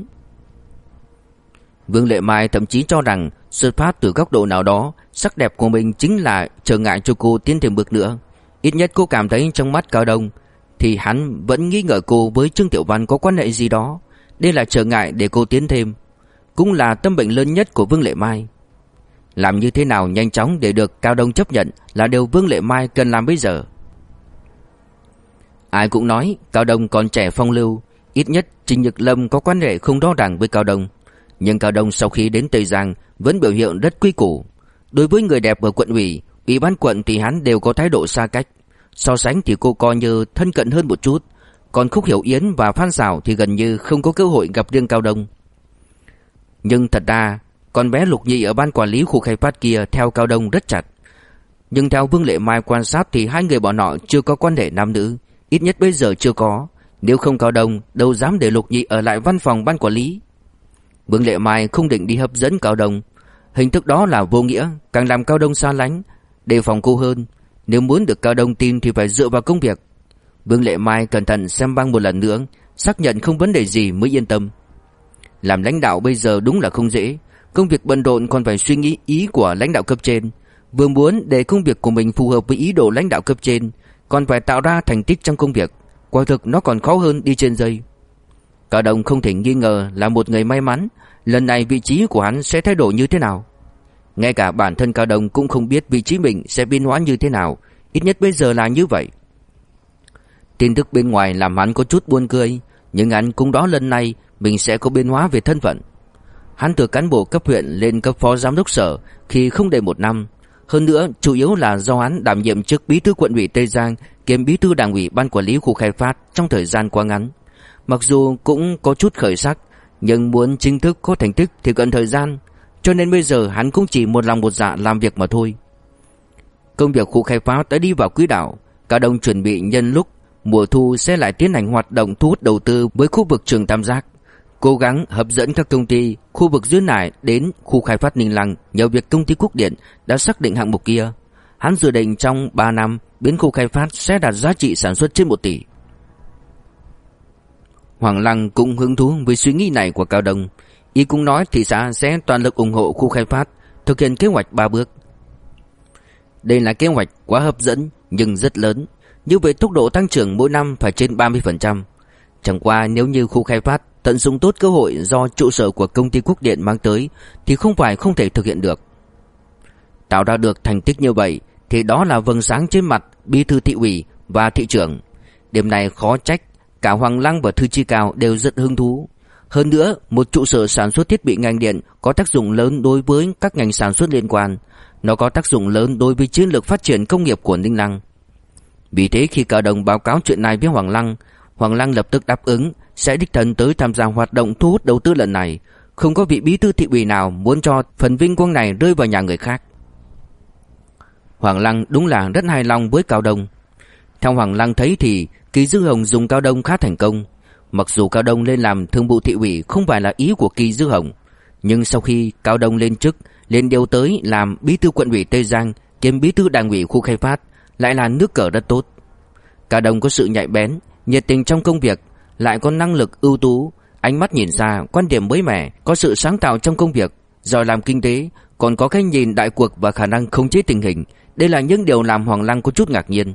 Vương Lệ Mai thậm chí cho rằng xuất phát từ góc độ nào đó, sắc đẹp của mình chính là trở ngại cho cô tiến thêm bước nữa. Ít nhất cô cảm thấy trong mắt Cao Đông Thì hắn vẫn nghi ngờ cô với Trương Tiểu Văn có quan hệ gì đó. Đây là trở ngại để cô tiến thêm Cũng là tâm bệnh lớn nhất của Vương Lệ Mai. Làm như thế nào nhanh chóng để được Cao Đông chấp nhận Là điều Vương Lệ Mai cần làm bây giờ? Ai cũng nói Cao Đông còn trẻ phong lưu Ít nhất Trình Nhật Lâm có quan hệ không đo đẳng với Cao Đông. Nhưng Cao Đông sau khi đến Tây Giang Vẫn biểu hiện rất quy củ. Đối với người đẹp ở quận ủy Ủy ban quận thì hắn đều có thái độ xa cách. So sánh thì cô coi như thân cận hơn một chút. Còn Khúc Hiểu Yến và Phan Xảo thì gần như không có cơ hội gặp riêng Cao Đông. Nhưng thật ra, Con bé Lục Nhị ở ban quản lý khu khai phát kia theo Cao Đông rất chặt. Nhưng theo Vương Lệ Mai quan sát thì hai người bọn họ chưa có quan hệ nam nữ. Ít nhất bây giờ chưa có. Nếu không Cao Đông đâu dám để Lục Nhị ở lại văn phòng ban quản lý. Vương Lệ Mai không định đi hấp dẫn Cao Đông. Hình thức đó là vô nghĩa, Càng làm Cao Đông xa lánh, Đề phòng cô hơn. Nếu muốn được Cao Đông tin thì phải dựa vào công việc. Vương Lệ Mai cẩn thận xem băng một lần nữa, Xác nhận không vấn đề gì mới yên tâm. Làm lãnh đạo bây giờ đúng là không dễ. Công việc bận rộn còn phải suy nghĩ ý của lãnh đạo cấp trên. Vừa muốn để công việc của mình phù hợp với ý đồ lãnh đạo cấp trên, Còn phải tạo ra thành tích trong công việc. Quả thực nó còn khó hơn đi trên dây. Cao Đồng không thể nghi ngờ là một người may mắn. Lần này vị trí của hắn sẽ thay đổi như thế nào? Ngay cả bản thân Cao Đồng cũng không biết vị trí mình sẽ biến hóa như thế nào. Ít nhất bây giờ là như vậy. Tin tức bên ngoài làm hắn có chút buồn cười, Nhưng hắn cũng đó lần này Mình sẽ có biến hóa về thân phận. Hắn từ cán bộ cấp huyện lên cấp phó giám đốc sở Khi không đầy một năm. Hơn nữa, chủ yếu là do hắn đảm nhiệm chức bí thư quận ủy Tây Giang, Kiêm bí thư đảng ủy ban quản lý khu khai phát Trong thời gian quá ngắn. Mặc dù cũng có chút khởi sắc, Nhưng muốn chính thức có thành tích thì cần thời gian, cho nên bây giờ hắn cũng chỉ một lòng một dạ làm việc mà thôi. Công việc khu khai phá đã đi vào quỹ đạo, Cả đồng chuẩn bị nhân lúc Mùa thu sẽ lại tiến hành hoạt động thu hút đầu tư với khu vực trường Tam Giác, Cố gắng hấp dẫn các công ty khu vực dưới nải đến khu khai phát Ninh Lăng Nhờ việc công ty Quốc Điện đã xác định hạng mục kia. Hắn dự định trong 3 năm, biến khu khai phát sẽ đạt giá trị sản xuất trên 1 tỷ. Hoàng Lăng cũng hứng thú với suy nghĩ này của Cao Đông Y cũng nói thị xã sẽ toàn lực ủng hộ khu khai phát, thực hiện kế hoạch ba bước. Đây là kế hoạch quá hấp dẫn nhưng rất lớn. Như vậy tốc độ tăng trưởng mỗi năm phải trên 30%. Chẳng qua nếu như khu khai phát tận dụng tốt cơ hội do trụ sở của công ty quốc điện mang tới thì không phải không thể thực hiện được. Tạo ra được thành tích như vậy thì đó là vầng sáng trên mặt bí thư thị ủy và thị trưởng. Điểm này khó trách, cả Hoàng Lăng và Thư Chi Cao đều rất hứng thú. Hơn nữa, một trụ sở sản xuất thiết bị ngành điện có tác dụng lớn đối với các ngành sản xuất liên quan. Nó có tác dụng lớn đối với chiến lược phát triển công nghiệp của Ninh Lăng. Vì thế khi Cao Đồng báo cáo chuyện này với Hoàng Lăng, Hoàng Lăng lập tức đáp ứng sẽ đích thân tới tham gia hoạt động thu hút đầu tư lần này. Không có vị bí thư thị ủy nào muốn cho phần vinh quang này rơi vào nhà người khác. Hoàng Lăng đúng là rất hài lòng với Cao Đông. Theo Hoàng Lăng thấy thì Kỳ Dư Hồng dùng Cao Đông khá thành công. Mặc dù Cao Đông lên làm thương vụ thị ủy không phải là ý của Kỳ Dư Hồng, nhưng sau khi Cao Đông lên chức, lên điều tới làm bí thư quận ủy Tây Giang kiêm bí thư đảng ủy khu khai phát, lại là nước cờ rất tốt. Cao Đông có sự nhạy bén, nhiệt tình trong công việc, lại có năng lực ưu tú, ánh mắt nhìn xa, quan điểm mới mẻ, có sự sáng tạo trong công việc, giỏi làm kinh tế, còn có cái nhìn đại cuộc và khả năng khống chế tình hình, đây là những điều làm Hoàng Lăng có chút ngạc nhiên.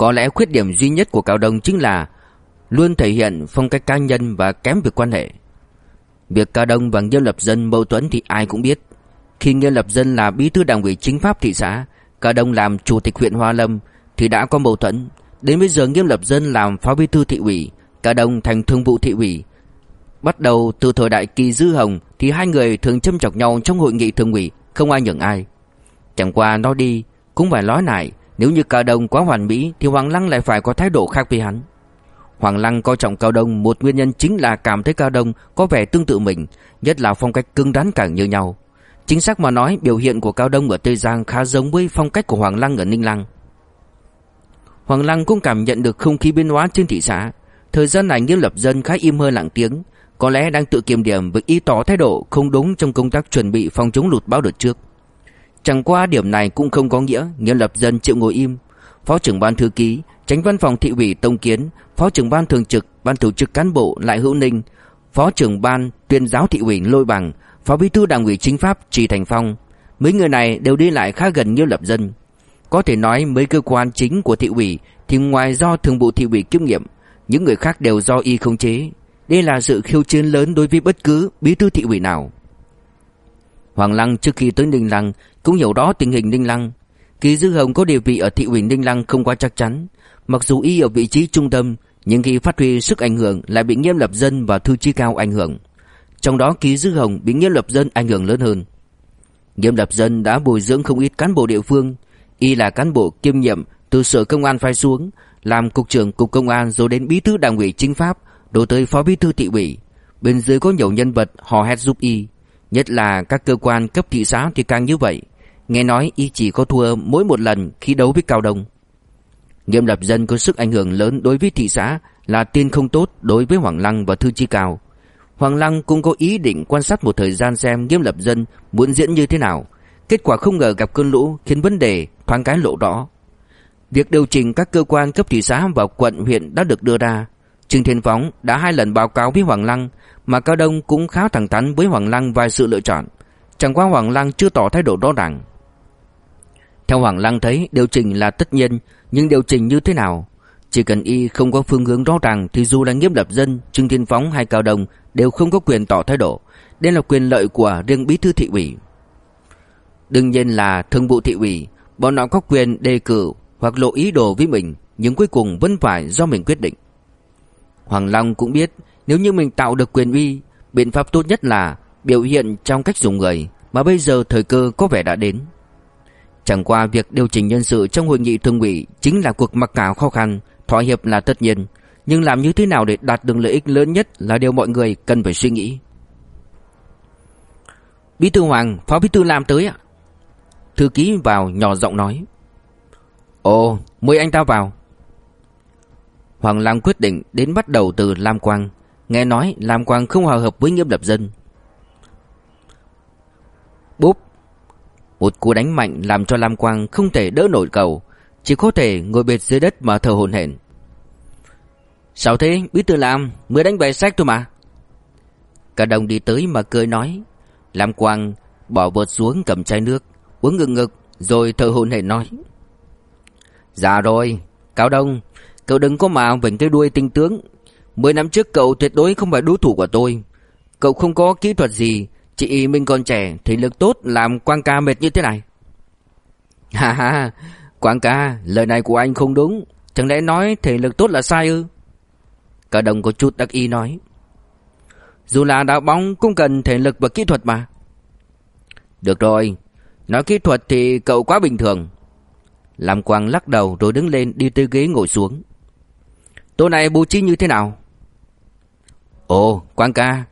Có lẽ khuyết điểm duy nhất của Cao Đông chính là luôn thể hiện phong cách cá nhân và kém việc quan hệ. Việc Cao Đông và Nghiêm Lập Dân mâu thuẫn thì ai cũng biết. Khi Nghiêm Lập Dân là bí thư đảng ủy chính pháp thị xã, Cao Đông làm chủ tịch huyện Hoa Lâm thì đã có mâu thuẫn. Đến bây giờ Nghiêm Lập Dân làm phó bí thư thị ủy, Cao Đông thành thương vụ thị ủy. Bắt đầu từ thời đại Kỳ Dư Hồng thì hai người thường châm chọc nhau trong hội nghị thường ủy, không ai nhường ai. Chẳng qua nói đi cũng phải nói lại nếu như Cao Đông quá hoàn mỹ, Thì Hoàng Lăng lại phải có thái độ khác với hắn. Hoàng Lăng coi trọng Cao Đông, Một nguyên nhân chính là cảm thấy Cao Đông Có vẻ tương tự mình, Nhất là phong cách cứng rắn càng như nhau. Chính xác mà nói, biểu hiện của Cao Đông ở Tây Giang Khá giống với phong cách của Hoàng Lăng ở Ninh Lăng. Hoàng Lăng cũng cảm nhận được không khí biến hóa trên thị xã. Thời gian này nghiêm lập dân khá im hơi lặng tiếng, Có lẽ đang tự kiềm điểm với ý tỏ thái độ không đúng trong công tác chuẩn bị phòng chống lụt bão đợt trước. Chẳng qua điểm này cũng không có nghĩa Nghĩa lập dân chịu ngồi im. Phó trưởng ban thư ký, Tránh văn phòng thị ủy Tông Kiến, Phó trưởng ban thường trực, Ban tổ chức cán bộ Lại Hữu Ninh, Phó trưởng ban tuyên giáo thị ủy Lôi Bằng, Phó bí thư đảng ủy chính pháp Trì Thành Phong. Mấy người này đều đi lại khá gần Nghĩa lập dân. Có thể nói mấy cơ quan chính của thị ủy Thì ngoài do thường vụ thị ủy kiêm nghiệm Những người khác đều do y không chế. Đây là sự khiêu chiến lớn đối với bất cứ bí thư thị ủy nào. Hoàng Lăng trước khi tới Ninh Lăng cũng hiểu rõ tình hình Ninh Lăng. Kỳ Dư Hồng có địa vị ở thị ủy Ninh Lăng không quá chắc chắn. Mặc dù y ở vị trí trung tâm, nhưng khi phát huy sức ảnh hưởng lại bị Nghiêm Lập Dân và Thư Chi Cao ảnh hưởng. Trong đó Kỳ Dư Hồng bị Nghiêm Lập Dân ảnh hưởng lớn hơn. Nghiêm Lập Dân đã bồi dưỡng không ít cán bộ địa phương. Y là cán bộ kiêm nhiệm từ sở công an phai xuống, làm cục trưởng cục công an rồi đến bí thư đảng ủy chính pháp, rồi tới phó bí thư thị ủy. Bên dưới có nhiều nhân vật hò hét giúp y. Nhất là các cơ quan cấp thị xã thì càng như vậy. Nghe nói y chỉ có thua mỗi một lần khi đấu với Cao Đông. Nghiêm lập dân có sức ảnh hưởng lớn đối với thị xã Là tin không tốt đối với Hoàng Lăng và Thư Chi Cao. Hoàng Lăng cũng có ý định quan sát một thời gian xem nghiêm lập dân muốn diễn như thế nào. Kết quả không ngờ gặp cơn lũ khiến vấn đề thoáng cái lộ rõ. Việc điều chỉnh các cơ quan cấp thị xã và quận huyện đã được đưa ra. Trương Thiên Phóng đã hai lần báo cáo với Hoàng Lăng mà Cao Đông cũng khá thẳng thắn với Hoàng Lăng vài sự lựa chọn. Chẳng qua Hoàng Lăng chưa tỏ thái độ rõ ràng. Theo Hoàng Lăng thấy điều chỉnh là tất nhiên Nhưng điều chỉnh như thế nào? Chỉ cần y không có phương hướng rõ ràng Thì dù là nghiêm lập dân, Trương Thiên Phóng hay Cao Đông Đều không có quyền tỏ thái độ. Đây là quyền lợi của riêng bí thư thị ủy. Đương nhiên là thương vụ thị ủy Bọn họ có quyền đề cử Hoặc lộ ý đồ với mình Nhưng cuối cùng vẫn phải do mình quyết định. Hoàng Long cũng biết nếu như mình tạo được quyền uy, biện pháp tốt nhất là biểu hiện trong cách dùng người, mà bây giờ thời cơ có vẻ đã đến. Chẳng qua việc điều chỉnh nhân sự trong hội nghị thường ủy chính là cuộc mặc cả khó khăn, thỏa hiệp là tất nhiên, nhưng làm như thế nào để đạt được lợi ích lớn nhất là điều mọi người cần phải suy nghĩ. Bí thư Hoàng, Phó Bí thư làm tới ạ. Thư ký vào nhỏ giọng nói. Ồ, mời anh ta vào. Hoàng Lam quyết định đến bắt đầu từ Lam Quang, Nghe nói Lam Quang không hòa hợp với nghiêm lập dân Bốp Một cú đánh mạnh làm cho Lam Quang không thể đỡ nổi cầu Chỉ có thể ngồi bệt dưới đất mà thở hổn hển. Sao thế bí thư Lam Mới đánh bài sách thôi mà Cả đồng đi tới mà cười nói Lam Quang bỏ vợt xuống cầm chai nước uống ngực ngực rồi thở hổn hển nói. Dạ rồi, Cao Đông, cậu đừng có mà vểnh cái đuôi tinh tướng. Mười năm trước cậu tuyệt đối không phải đối thủ của tôi. Cậu không có kỹ thuật gì, chị mình còn trẻ, thể lực tốt làm quang ca mệt như thế này. Ha ha, quang ca, lời này của anh không đúng. Chẳng lẽ nói thể lực tốt là sai ư? Cả đồng có chút đắc ý nói. Dù là đá bóng cũng cần thể lực và kỹ thuật mà. Được rồi, nói kỹ thuật thì cậu quá bình thường. làm Quang lắc đầu rồi đứng lên đi tới ghế ngồi xuống. Tối nay bố trí như thế nào? Ồ, Quang ca,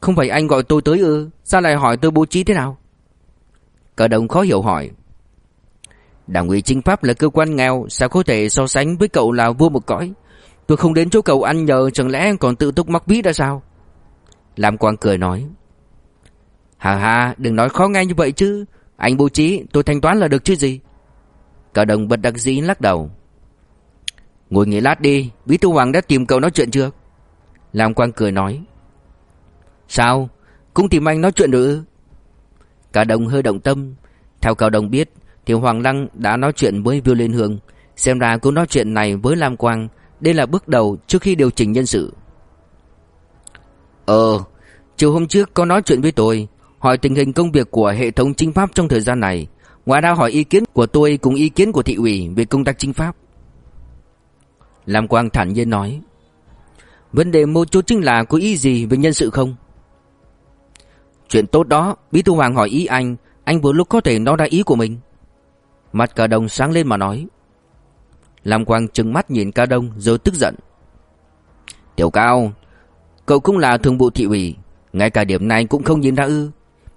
không phải anh gọi tôi tới ư, sao lại hỏi tôi bố trí thế nào? Cả đồng khó hiểu hỏi. Đảng ủy chính pháp là cơ quan nghèo, sao có thể so sánh với cậu là vua một cõi? Tôi không đến chỗ cậu ăn nhờ chẳng lẽ còn tự túc mắc bí ra sao? Lam Quang cười nói. Hà hà, đừng nói khó nghe như vậy chứ. Anh bố trí, tôi thanh toán là được chứ gì? Cả đồng bật đặc dĩ lắc đầu. Ngồi nghỉ lát đi, Bí Thư Hoàng đã tìm cậu nói chuyện chưa? Lam Quang cười nói. Sao? Cũng tìm anh nói chuyện nữa. ư? Cả đồng hơi động tâm. Theo cao đồng biết, thì Hoàng Lăng đã nói chuyện với Viu Liên Hương. Xem ra cũng nói chuyện này với Lam Quang. Đây là bước đầu trước khi điều chỉnh nhân sự. Ờ, chiều hôm trước có nói chuyện với tôi, hỏi tình hình công việc của hệ thống chính pháp trong thời gian này. Ngoài ra hỏi ý kiến của tôi cùng ý kiến của thị ủy về công tác chính pháp. Lam Quang thản nhiên nói. Vấn đề một chút chính là có ý gì về nhân sự không? Chuyện tốt đó, Bí Thư Hoàng hỏi ý anh, anh vừa lúc có thể nói ra ý của mình. Mặt cả đồng sáng lên mà nói. Lam Quang trừng mắt nhìn ca đông rồi tức giận. Tiểu Cao, cậu cũng là thường vụ thị ủy, ngay cả điểm này cũng không nhìn ra ư.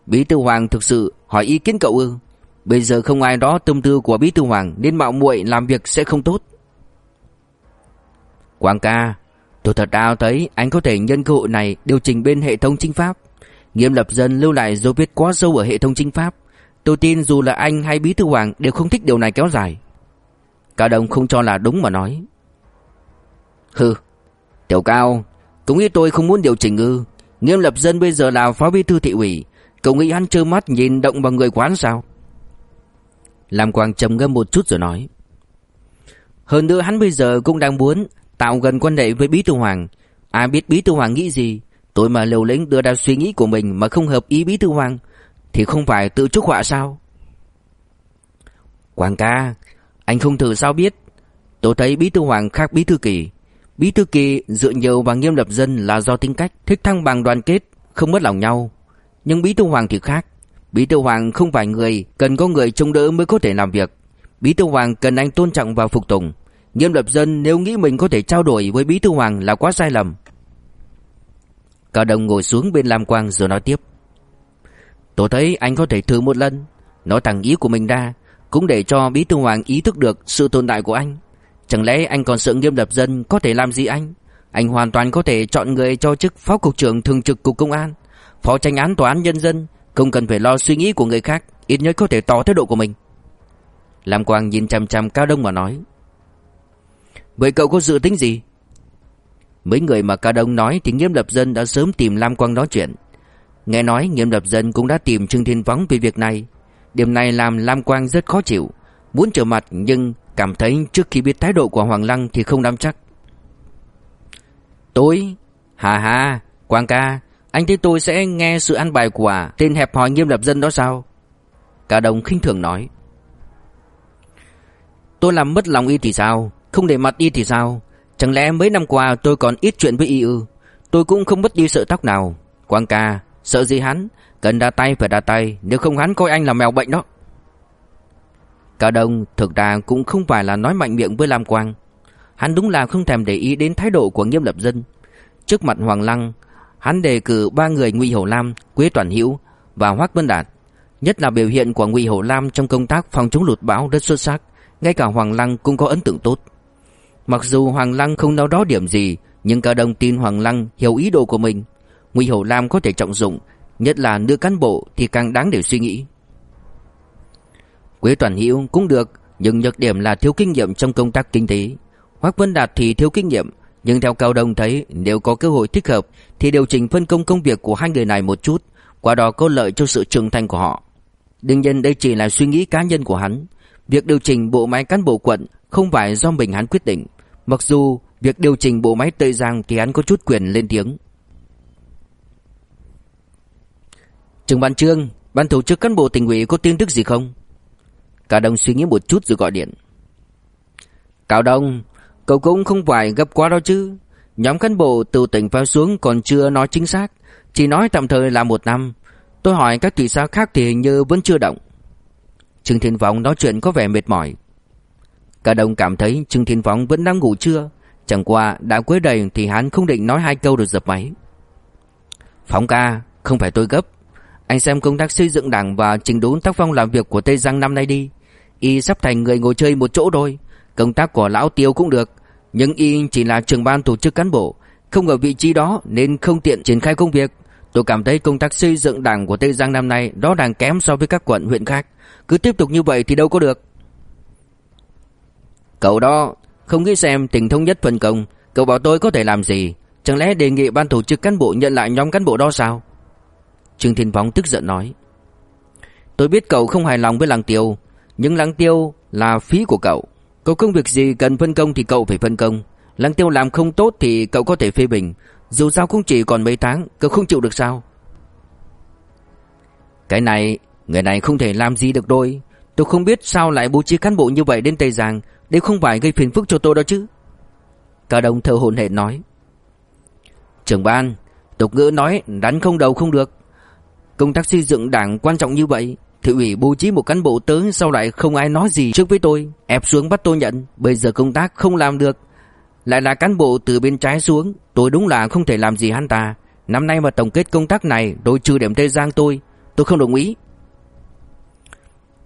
Bí Thư Hoàng thực sự hỏi ý kiến cậu ư. Bây giờ không ai đó tâm tư của Bí Thư Hoàng nên mạo muội làm việc sẽ không tốt. Quang ca, tôi thật đau thấy anh có thể nhân cơ hội này điều chỉnh bên hệ thống chính pháp. Nghiêm lập dân lưu lại dấu vết quá sâu ở hệ thống chính pháp. Tôi tin dù là anh hay Bí Thư Hoàng đều không thích điều này kéo dài. Cao Đông không cho là đúng mà nói. Hừ, Tiểu Cao, cũng nghĩ tôi không muốn điều chỉnh ư. Nghiêm lập dân bây giờ là phó bí thư thị ủy. Cậu nghĩ hắn trơ mắt nhìn động vào người quán sao? Làm Quang trầm ngâm một chút rồi nói. Hơn nữa hắn bây giờ cũng đang muốn tạo gần quan hệ với Bí Thư Hoàng. Ai biết Bí Thư Hoàng nghĩ gì? Tôi mà liều lĩnh đưa ra suy nghĩ của mình mà không hợp ý Bí Thư Hoàng thì không phải tự chuốc họa sao? Quang ca, anh không thử sao biết? Tôi thấy Bí Thư Hoàng khác Bí Thư Kỳ. Bí Thư Kỳ dựa nhiều vào nghiêm lập dân là do tính cách thích thăng bằng đoàn kết, không mất lòng nhau. Nhưng Bí Thư Hoàng thì khác. Bí thư Hoàng không phải người cần có người trông đỡ mới có thể làm việc. Bí thư Hoàng cần anh tôn trọng và phục tùng. Nghiêm lập dân nếu nghĩ mình có thể trao đổi với Bí thư Hoàng là quá sai lầm. Cao Đông ngồi xuống bên Lam Quang rồi nói tiếp. Tôi thấy anh có thể thử một lần, nói thẳng ý của mình ra, cũng để cho Bí thư Hoàng ý thức được sự tồn tại của anh. Chẳng lẽ anh còn sợ Nghiêm lập dân có thể làm gì anh? Anh hoàn toàn có thể chọn người cho chức phó cục trưởng thường trực cục công an, phó tranh án tòa án nhân dân, không cần phải lo suy nghĩ của người khác Ít nhất có thể tỏ thái độ của mình Lam Quang nhìn chăm chăm Cao Đông mà nói Vậy cậu có dự tính gì? Mấy người mà Cao Đông nói Thì Nghiêm Lập Dân đã sớm tìm Lam Quang nói chuyện Nghe nói Nghiêm Lập Dân cũng đã tìm Trương Thiên Phóng về việc này Điểm này làm Lam Quang rất khó chịu Muốn trở mặt nhưng cảm thấy trước khi biết thái độ của Hoàng Lăng thì không nắm chắc tối Hà hà, Quang ca anh thấy tôi sẽ nghe sự an bài của tên hẹp hòi nghiêm lập dân đó sao? Cao đồng khinh thường nói. Tôi làm mất lòng y thì sao? Không để mặt y thì sao? Chẳng lẽ mấy năm qua tôi còn ít chuyện với y ư? Tôi cũng không mất đi sợ tóc nào. Quang ca, sợ gì hắn? Cần đa tay phải đa tay, nếu không hắn coi anh là mèo bệnh đó. Cao Đông thực ra cũng không phải là nói mạnh miệng với Lam Quang. Hắn đúng là không thèm để ý đến thái độ của nghiêm lập dân. Trước mặt Hoàng Lăng, Hắn đề cử ba người Ngụy Hổ Lam, Quế Toàn Hữu và Hoắc Vân Đạt. Nhất là biểu hiện của Ngụy Hổ Lam trong công tác phòng chống lụt bão rất xuất sắc, ngay cả Hoàng Lăng cũng có ấn tượng tốt. Mặc dù Hoàng Lăng không nói đó điểm gì, nhưng cả đồng tin Hoàng Lăng hiểu ý đồ của mình. Ngụy Hổ Lam có thể trọng dụng, nhất là nữ cán bộ thì càng đáng để suy nghĩ. Quế Toàn Hữu cũng được, nhưng nhược điểm là thiếu kinh nghiệm trong công tác kinh tế. Hoắc Vân Đạt thì thiếu kinh nghiệm, nhưng theo Cao Đông thấy nếu có cơ hội thích hợp thì điều chỉnh phân công công việc của hai người này một chút, qua đó có lợi cho sự trưởng thành của họ. Đương nhiên đây chỉ là suy nghĩ cá nhân của hắn Việc điều chỉnh bộ máy cán bộ quận Không phải do mình hắn quyết định Mặc dù việc điều chỉnh bộ máy Tây Giang Thì hắn có chút quyền lên tiếng. Trường ban trương, Ban tổ chức cán bộ tỉnh ủy có tin tức gì không? Cao Đông suy nghĩ một chút rồi gọi điện. Cao Đông, Cậu cũng không phải gấp quá đâu chứ. Nhóm cán bộ từ tỉnh phao xuống còn chưa nói chính xác, Chỉ nói tạm thời là một năm. Tôi hỏi các thị xã khác thì hình như vẫn chưa động. Trương Thiên vọng nói chuyện có vẻ mệt mỏi. Cả đồng cảm thấy Trương Thiên phóng vẫn đang ngủ trưa. Chẳng qua, đã quấy đầy thì hắn không định nói hai câu được dập máy. Phóng ca, Không phải tôi gấp. Anh xem công tác xây dựng đảng và trình đốn tác phong làm việc của Tây Giang năm nay đi. Y sắp thành người ngồi chơi một chỗ rồi Công tác của lão tiêu cũng được. Nhưng Y chỉ là trưởng ban tổ chức cán bộ. Không ở vị trí đó nên không tiện triển khai công việc. Tôi cảm thấy công tác xây dựng đảng của Tây Giang năm nay đó đang kém so với các quận, huyện khác. Cứ tiếp tục như vậy thì đâu có được. Cậu đó, không nghĩ xem tỉnh thống nhất phân công, cậu bảo tôi có thể làm gì? Chẳng lẽ đề nghị ban tổ chức cán bộ nhận lại nhóm cán bộ đó sao? Trương Thiên Phóng tức giận nói. Tôi biết cậu không hài lòng với làng tiêu, nhưng làng tiêu là phí của cậu. Cậu công việc gì cần phân công thì cậu phải phân công. Làng tiêu làm không tốt thì cậu có thể phê bình. Dù sao cũng chỉ còn mấy tháng Cậu không chịu được sao Cái này Người này không thể làm gì được đôi Tôi không biết sao lại bố trí cán bộ như vậy đến Tây Giang đây không phải gây phiền phức cho tôi đó chứ? Cả đồng thở hồn hệ nói. Trưởng ban, Tục ngữ nói đánh không đầu không được. Công tác xây dựng đảng quan trọng như vậy Thị ủy bố trí một cán bộ tới Sau lại không ai nói gì trước với tôi, Ép xuống bắt tôi nhận. Bây giờ công tác không làm được, lại là cán bộ từ bên trái xuống. Tôi đúng là không thể làm gì hắn ta. Năm nay mà tổng kết công tác này Rồi trừ điểm Tây Giang tôi. Tôi không đồng ý.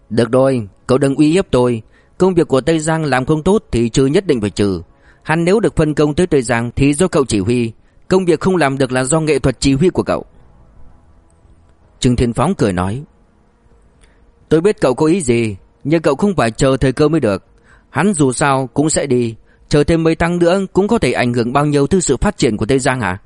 Được rồi, Cậu đừng uy hiếp tôi. Công việc của Tây Giang làm không tốt Thì trừ nhất định phải trừ. Hắn nếu được phân công tới Tây Giang Thì do cậu chỉ huy. Công việc không làm được là do nghệ thuật chỉ huy của cậu. Trương Thiên Phóng cười nói, Tôi biết cậu có ý gì, Nhưng cậu không phải chờ thời cơ mới được. Hắn dù sao cũng sẽ đi. Chờ thêm mấy tăng nữa cũng có thể ảnh hưởng bao nhiêu thứ sự phát triển của Tây Giang hả?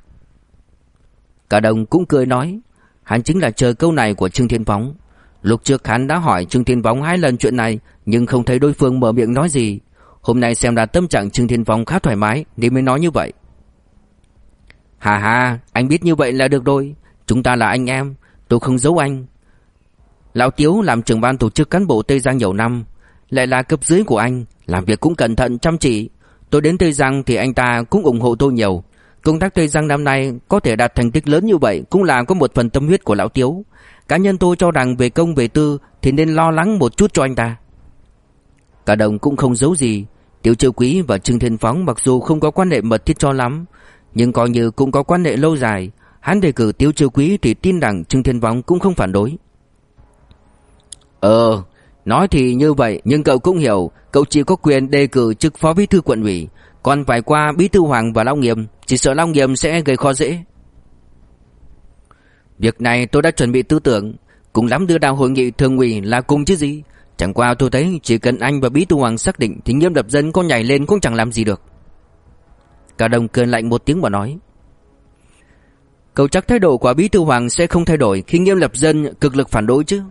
Cả đồng cũng cười nói, Hắn chính là chờ câu này của Trương Thiên Phóng. Lúc trước hắn đã hỏi Trương Thiên Phóng hai lần chuyện này nhưng không thấy đối phương mở miệng nói gì. Hôm nay xem ra tâm trạng Trương Thiên Phong khá thoải mái, Nên mới nói như vậy. Hà hà, Anh biết như vậy là được rồi. Chúng ta là anh em, Tôi không giấu anh. Lão Tiếu làm trưởng ban tổ chức cán bộ Tây Giang nhiều năm, Lại là cấp dưới của anh, Làm việc cũng cẩn thận, chăm chỉ. Tôi đến Tây Giang thì anh ta cũng ủng hộ tôi nhiều. Công tác Tây Giang năm nay có thể đạt thành tích lớn như vậy Cũng là có một phần tâm huyết của Lão Tiếu. Cá nhân tôi cho rằng về công về tư Thì nên lo lắng một chút cho anh ta. Cả đồng cũng không giấu gì. Tiểu châu Quý và Trương Thiên Phóng mặc dù không có quan hệ mật thiết cho lắm, Nhưng coi như cũng có quan hệ lâu dài. Hắn đề cử Tiểu châu Quý thì tin rằng Trương Thiên Phóng cũng không phản đối. Ờ Nói thì như vậy, nhưng cậu cũng hiểu, Cậu chỉ có quyền đề cử chức phó bí thư quận ủy. Còn phải qua bí thư Hoàng và Long Nghiêm, Chỉ sợ Long Nghiêm sẽ gây khó dễ. Việc này tôi đã chuẩn bị tư tưởng. Cùng lắm đưa đào hội nghị thường ủy là cùng chứ gì? Chẳng qua tôi thấy chỉ cần anh và bí thư Hoàng xác định Thì nghiêm lập dân có nhảy lên cũng chẳng làm gì được Cả đồng cười lạnh một tiếng mà nói Cậu chắc thái độ của bí thư Hoàng sẽ không thay đổi Khi nghiêm lập dân cực lực phản đối chứ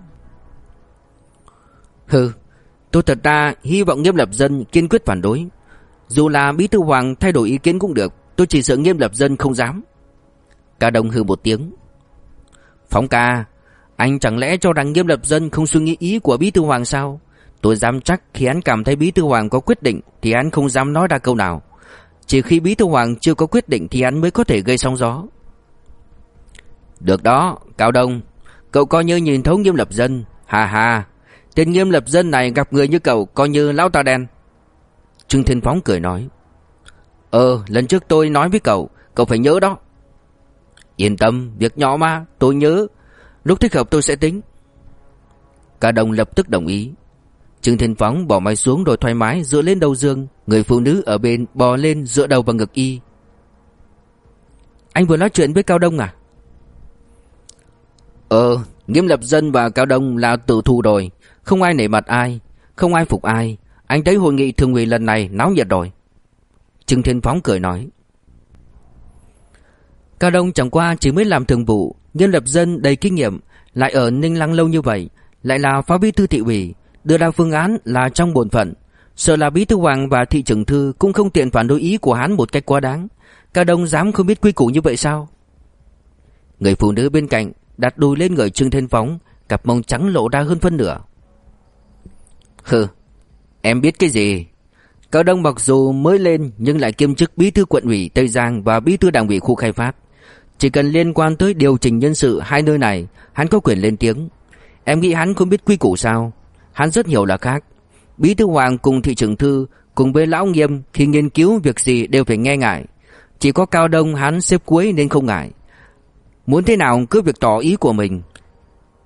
Hừ, tôi thật ra hy vọng nghiêm lập dân kiên quyết phản đối. Dù là bí thư hoàng thay đổi ý kiến cũng được, tôi chỉ sợ nghiêm lập dân không dám. Cả đồng hừ một tiếng. Phóng ca, anh chẳng lẽ cho rằng nghiêm lập dân không suy nghĩ ý của bí thư hoàng sao? Tôi dám chắc khi anh cảm thấy bí thư hoàng có quyết định thì anh không dám nói ra câu nào. Chỉ khi bí thư hoàng chưa có quyết định thì anh mới có thể gây sóng gió. Được đó, Cao Đông, cậu coi như nhìn thấu nghiêm lập dân. Hà hà, Tên nghiêm lập dân này gặp người như cậu coi như lão ta đen Trương Thiên Phóng cười nói Ờ lần trước tôi nói với cậu Cậu phải nhớ đó Yên tâm việc nhỏ mà tôi nhớ Lúc thích hợp tôi sẽ tính. Cả đồng lập tức đồng ý. Trương Thiên Phóng bỏ máy xuống rồi thoải mái dựa lên đầu giường, Người phụ nữ ở bên bò lên dựa đầu vào ngực y. Anh vừa nói chuyện với Cao Đông à? Ờ Nghiêm lập dân và Cao Đông là tự thù rồi. Không ai nể mặt ai, Không ai phục ai. Anh thấy hội nghị thường ủy lần này náo nhiệt rồi. Trương Thiên Phóng cười nói. Cao Đông chẳng qua chỉ mới làm thường vụ Nhân lập dân đầy kinh nghiệm Lại ở Ninh Lăng lâu như vậy lại là phó bí thư thị ủy, đưa ra phương án là trong bổn phận. Sợ là bí thư hoàng và thị trưởng thư cũng không tiện phản đối ý của hắn một cách quá đáng. Cả đông dám không biết quy củ như vậy sao? Người phụ nữ bên cạnh đặt đùi lên người Trương Thiên Phóng, cặp mông trắng lộ ra hơn phân nửa. Hừ, em biết cái gì? Cao Đông mặc dù mới lên nhưng lại kiêm chức bí thư quận ủy Tây Giang và bí thư đảng ủy khu khai phát. Chỉ cần liên quan tới điều chỉnh nhân sự hai nơi này, hắn có quyền lên tiếng. Em nghĩ hắn không biết quy củ sao? Hắn rất hiểu là khác. Bí thư Hoàng cùng thị trưởng thư cùng với lão Nghiêm khi nghiên cứu việc gì đều phải nghe ngài Chỉ có Cao Đông hắn xếp cuối nên không ngại. Muốn thế nào cứ việc tỏ ý của mình.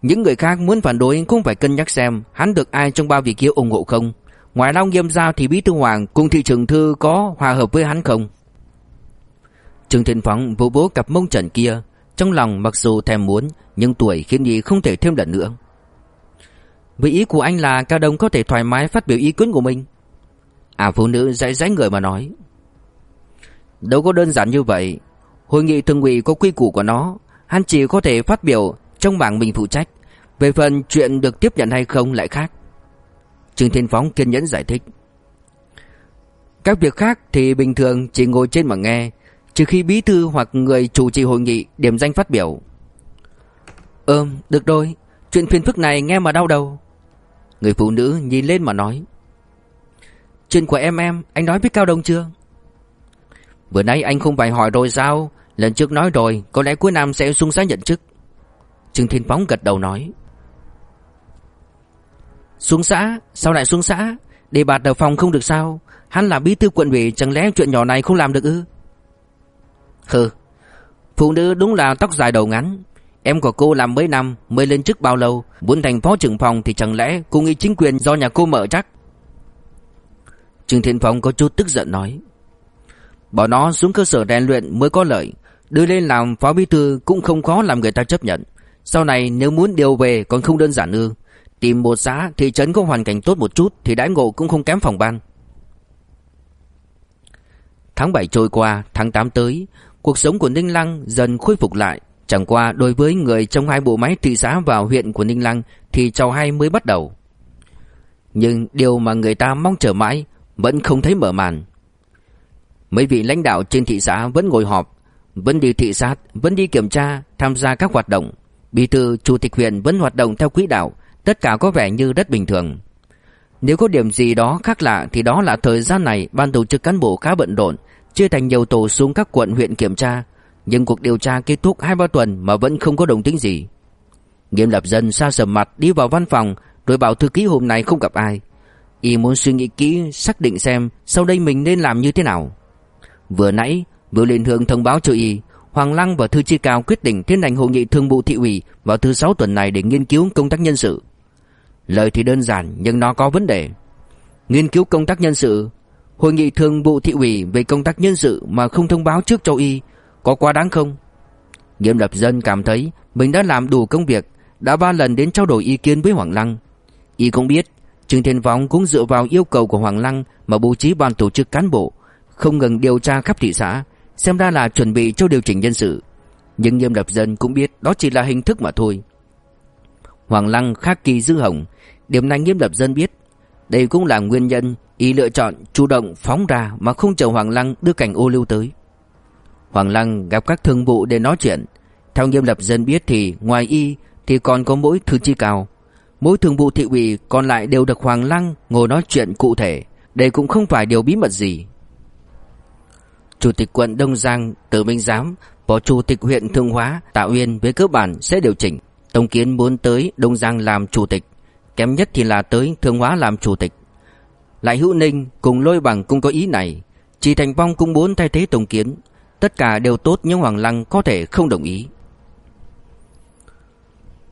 Những người khác muốn phản đối cũng phải cân nhắc xem hắn được ai trong ba vị kia ủng hộ không. Ngoài Long Nghiêm ra thì Bí Thư Hoàng cùng thị trưởng thư có hòa hợp với hắn không? Trương Thiên Phóng vỗ bố cặp mông trần kia, trong lòng mặc dù thèm muốn nhưng tuổi khiến y không thể thêm lần nữa. Vì ý của anh là Cao Đông có thể thoải mái phát biểu ý kiến của mình. À phụ nữ dãy dãy người mà nói. Đâu có đơn giản như vậy. Hội nghị thường ủy có quy củ của nó, hắn chỉ có thể phát biểu trong bảng mình phụ trách. Về phần chuyện được tiếp nhận hay không lại khác. Trương Thiên Phóng kiên nhẫn giải thích. Các việc khác thì bình thường chỉ ngồi trên mà nghe, trừ khi bí thư hoặc người chủ trì hội nghị điểm danh phát biểu. Ừm, được rồi, chuyện phiền phức này nghe mà đau đầu. Người phụ nữ nhìn lên mà nói. Chuyện của em em, anh nói với Cao Đông chưa? Vừa nãy anh không phải hỏi rồi sao? Lần trước nói rồi, có lẽ cuối năm sẽ xuống xã nhận chức. Trương Thiên Phóng gật đầu nói. Xuống xã? Sao lại xuống xã? Đề bạt ở phòng không được sao? Hắn là bí thư quận ủy chẳng lẽ chuyện nhỏ này không làm được ư? Hừ, phụ nữ đúng là tóc dài đầu ngắn. Em của cô làm mấy năm mới lên chức bao lâu, muốn thành phó trưởng phòng thì chẳng lẽ cô nghĩ chính quyền do nhà cô mở chắc? Trương Thiên Phong có chút tức giận nói. Bỏ nó xuống cơ sở rèn luyện mới có lợi, đưa lên làm phó bí thư cũng không khó làm người ta chấp nhận. Sau này nếu muốn điều về còn không đơn giản ư? Tìm một xã thị trấn có hoàn cảnh tốt một chút thì đãi ngộ cũng không kém phòng ban. Tháng 7 trôi qua, tháng 8 tới, cuộc sống của Ninh Lăng dần khôi phục lại. Chẳng qua đối với người trong hai bộ máy thị xã và huyện của Ninh Lăng thì trào hay mới bắt đầu. Nhưng điều mà người ta mong chờ mãi vẫn không thấy mở màn. Mấy vị lãnh đạo trên thị xã vẫn ngồi họp, vẫn đi thị sát, vẫn đi kiểm tra, tham gia các hoạt động. Bí thư chủ tịch huyện vẫn hoạt động theo quỹ đạo, tất cả có vẻ như rất bình thường. Nếu có điểm gì đó khác lạ thì đó là thời gian này ban tổ chức cán bộ khá bận rộn, chia thành nhiều tổ xuống các quận huyện kiểm tra, nhưng cuộc điều tra kết thúc 2-3 tuần mà vẫn không có đồng tính gì. Nghiêm lập dân xa sầm mặt đi vào văn phòng rồi bảo thư ký hôm nay không gặp ai. Y muốn suy nghĩ kỹ xác định xem sau đây mình nên làm như thế nào. Vừa nãy, vừa Liên Hương thông báo cho Y, Hoàng Lăng và Thư Chi Cao quyết định tiến hành hội nghị thương vụ thị ủy vào thứ sáu tuần này để nghiên cứu công tác nhân sự. Lời thì đơn giản nhưng nó có vấn đề. Nghiên cứu công tác nhân sự, hội nghị thường vụ thị ủy về công tác nhân sự mà không thông báo trước cho Y, có quá đáng không? Nghiêm lập dân cảm thấy mình đã làm đủ công việc, đã ba lần đến trao đổi ý kiến với Hoàng Lăng. Y cũng biết, Trương Thiên Võng cũng dựa vào yêu cầu của Hoàng Lăng mà bố trí ban tổ chức cán bộ, không ngừng điều tra khắp thị xã, xem ra là chuẩn bị cho điều chỉnh nhân sự. Nhưng Nghiêm lập dân cũng biết đó chỉ là hình thức mà thôi. Hoàng Lăng khác kỳ dư hồng, điểm này Nghiêm lập dân biết. Đây cũng là nguyên nhân y lựa chọn chủ động phóng ra mà không chờ Hoàng Lăng đưa cảnh ô lưu tới. Hoàng Lăng gặp các thương vụ để nói chuyện. Theo nghiêm lập dân biết thì ngoài y thì còn có mỗi thư chi cao. Mỗi thường vụ thị ủy còn lại đều được Hoàng Lăng ngồi nói chuyện cụ thể. Đây cũng không phải điều bí mật gì. Chủ tịch quận Đông Giang, Tử Minh Giám, Phó Chủ tịch huyện Thương Hóa, Tạ Uyên với cơ bản sẽ điều chỉnh. tổng Kiến muốn tới Đông Giang làm chủ tịch. Kém nhất thì là tới Thương Hóa làm chủ tịch. Lại Hữu Ninh cùng Lôi Bằng cũng có ý này. Chỉ Thành Phong cũng muốn thay thế tổng Kiến. Tất cả đều tốt nhưng Hoàng Lăng có thể không đồng ý.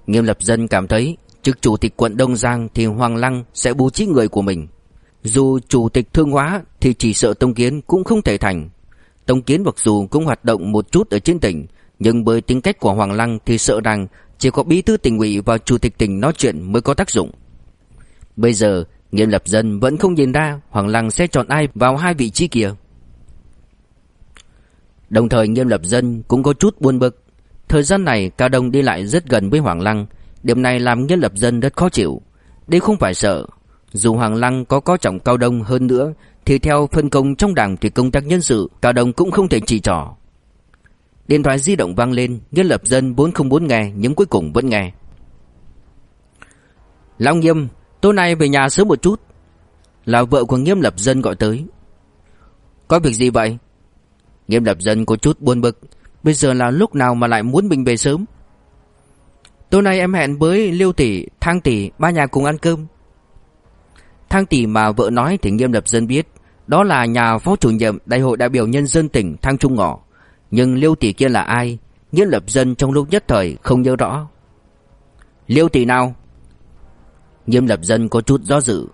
Nghiêm lập dân cảm thấy chức chủ tịch quận Đông Giang thì Hoàng Lăng sẽ bố trí người của mình. Dù chủ tịch thương hóa thì chỉ sợ Tông Kiến cũng không thể thành. Tông Kiến mặc dù cũng hoạt động một chút ở trên tỉnh, nhưng bởi tính cách của Hoàng Lăng thì sợ rằng chỉ có bí thư tỉnh ủy và chủ tịch tỉnh nói chuyện mới có tác dụng. Bây giờ, Nghiêm lập dân vẫn không nhìn ra Hoàng Lăng sẽ chọn ai vào hai vị trí kia. Đồng thời Nghiêm Lập Dân cũng có chút buồn bực. Thời gian này Cao Đông đi lại rất gần với Hoàng Lăng, Điểm này làm nghiêm lập dân rất khó chịu. Đây không phải sợ. Dù Hoàng Lăng có có trọng Cao Đông hơn nữa Thì theo phân công trong đảng thì công tác nhân sự Cao Đông cũng không thể chỉ trỏ. Điện thoại di động vang lên Nghiêm lập dân vốn không muốn nghe Nhưng cuối cùng vẫn nghe. Long Nghiêm Tối nay về nhà sớm một chút. Là vợ của Nghiêm lập dân gọi tới. Có việc gì vậy? Nghiêm lập dân có chút buồn bực. Bây giờ là lúc nào mà lại muốn mình về sớm? Tối nay em hẹn với Liêu Tỷ, Thang Tỷ Ba nhà cùng ăn cơm. Thang Tỷ mà vợ nói thì Nghiêm lập dân biết. Đó là nhà phó chủ nhiệm Đại hội đại biểu nhân dân tỉnh Thang Trung Ngọ. Nhưng Liêu Tỷ kia là ai? Nghiêm lập dân trong lúc nhất thời không nhớ rõ. Liêu Tỷ nào? Nghiêm lập dân có chút do dự.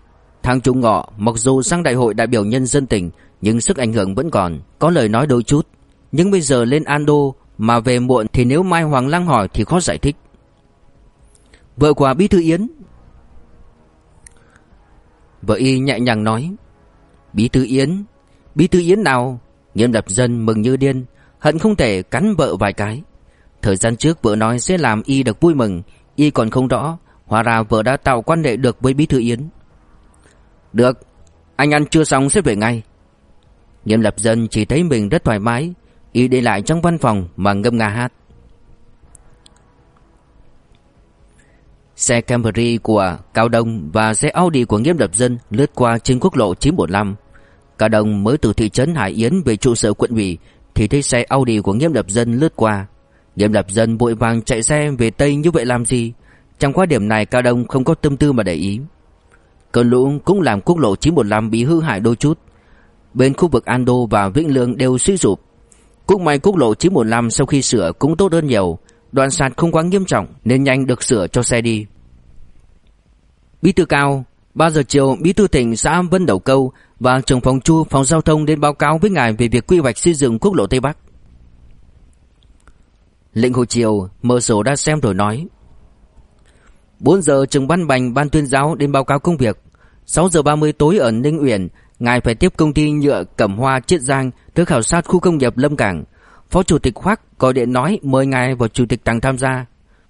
Thang Trung Ngọ, mặc dù sang đại hội đại biểu nhân dân tỉnh, Nhưng sức ảnh hưởng vẫn còn, Có lời nói đôi chút. Nhưng bây giờ lên Ando Mà về muộn thì nếu Mai Hoàng Lăng hỏi thì khó giải thích. Vợ của Bí Thư Yến. Vợ y nhẹ nhàng nói, Bí Thư Yến, Bí Thư Yến nào? Nghiêm lập dân mừng như điên, Hận không thể cắn vợ vài cái. Thời gian trước vợ nói sẽ làm y được vui mừng, Y còn không rõ. Hóa ra vợ đã tạo quan hệ được với Bí Thư Yến Được, Anh ăn chưa xong sẽ về ngay Nghiêm lập dân chỉ thấy mình rất thoải mái, Y đi lại trong văn phòng mà ngâm nga hát Xe Camry của Cao Đông và xe Audi của Nghiêm Lập Dân lướt qua trên quốc lộ 945. Cao Đông mới từ thị trấn Hải Yến về trụ sở quận ủy, thì thấy xe Audi của Nghiêm Lập Dân lướt qua. Nghiêm Lập Dân vội vàng chạy xe về Tây như vậy làm gì? Trong quá điểm này Cao Đông không có tâm tư mà để ý. Cơn lũ cũng làm quốc lộ 915 bị hư hại đôi chút. Bên khu vực Ando và Vĩnh Lương đều suy sụp. Cũng may quốc lộ 915 sau khi sửa cũng tốt hơn nhiều, Đoạn sạt không quá nghiêm trọng nên nhanh được sửa cho xe đi. Bí thư cao, 3 giờ chiều Bí thư tỉnh xã Vân Đầu Câu và trưởng phòng chu phòng giao thông đến báo cáo với ngài về việc quy hoạch xây dựng quốc lộ Tây Bắc. Lệnh Hồ Triều mở sổ đã xem rồi nói. 4 giờ trường ban bành ban tuyên giáo đến báo cáo công việc. 6 giờ 30 tối ở Ninh Uyển, ngài phải tiếp công ty nhựa Cẩm Hoa Chiết Giang tới khảo sát khu công nghiệp Lâm Cảng. Phó Chủ tịch Hoắc gọi điện nói mời ngài và Chủ tịch Tằng tham gia.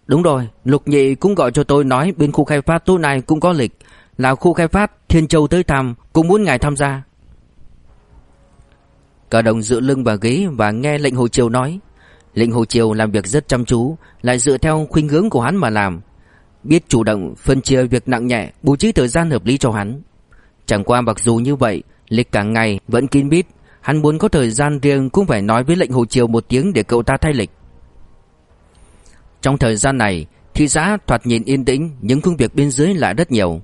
Đúng rồi, Lục Nhị cũng gọi cho tôi nói bên khu khai phát tối nay cũng có lịch, là khu khai phát Thiên Châu tới thăm, cũng muốn ngài tham gia. Cả đồng dựa lưng vào ghế và nghe lệnh Hồ Triều nói. Lệnh Hồ Triều làm việc rất chăm chú, lại dựa theo khuynh hướng của hắn mà làm. Biết chủ động phân chia việc nặng nhẹ, bố trí thời gian hợp lý cho hắn. Chẳng qua mặc dù như vậy, lịch cả ngày vẫn kín bít, Hắn muốn có thời gian riêng cũng phải nói với lệnh Hồ Triều một tiếng để cậu ta thay lịch. Trong thời gian này, thị xã thoạt nhìn yên tĩnh nhưng công việc bên dưới lại rất nhiều.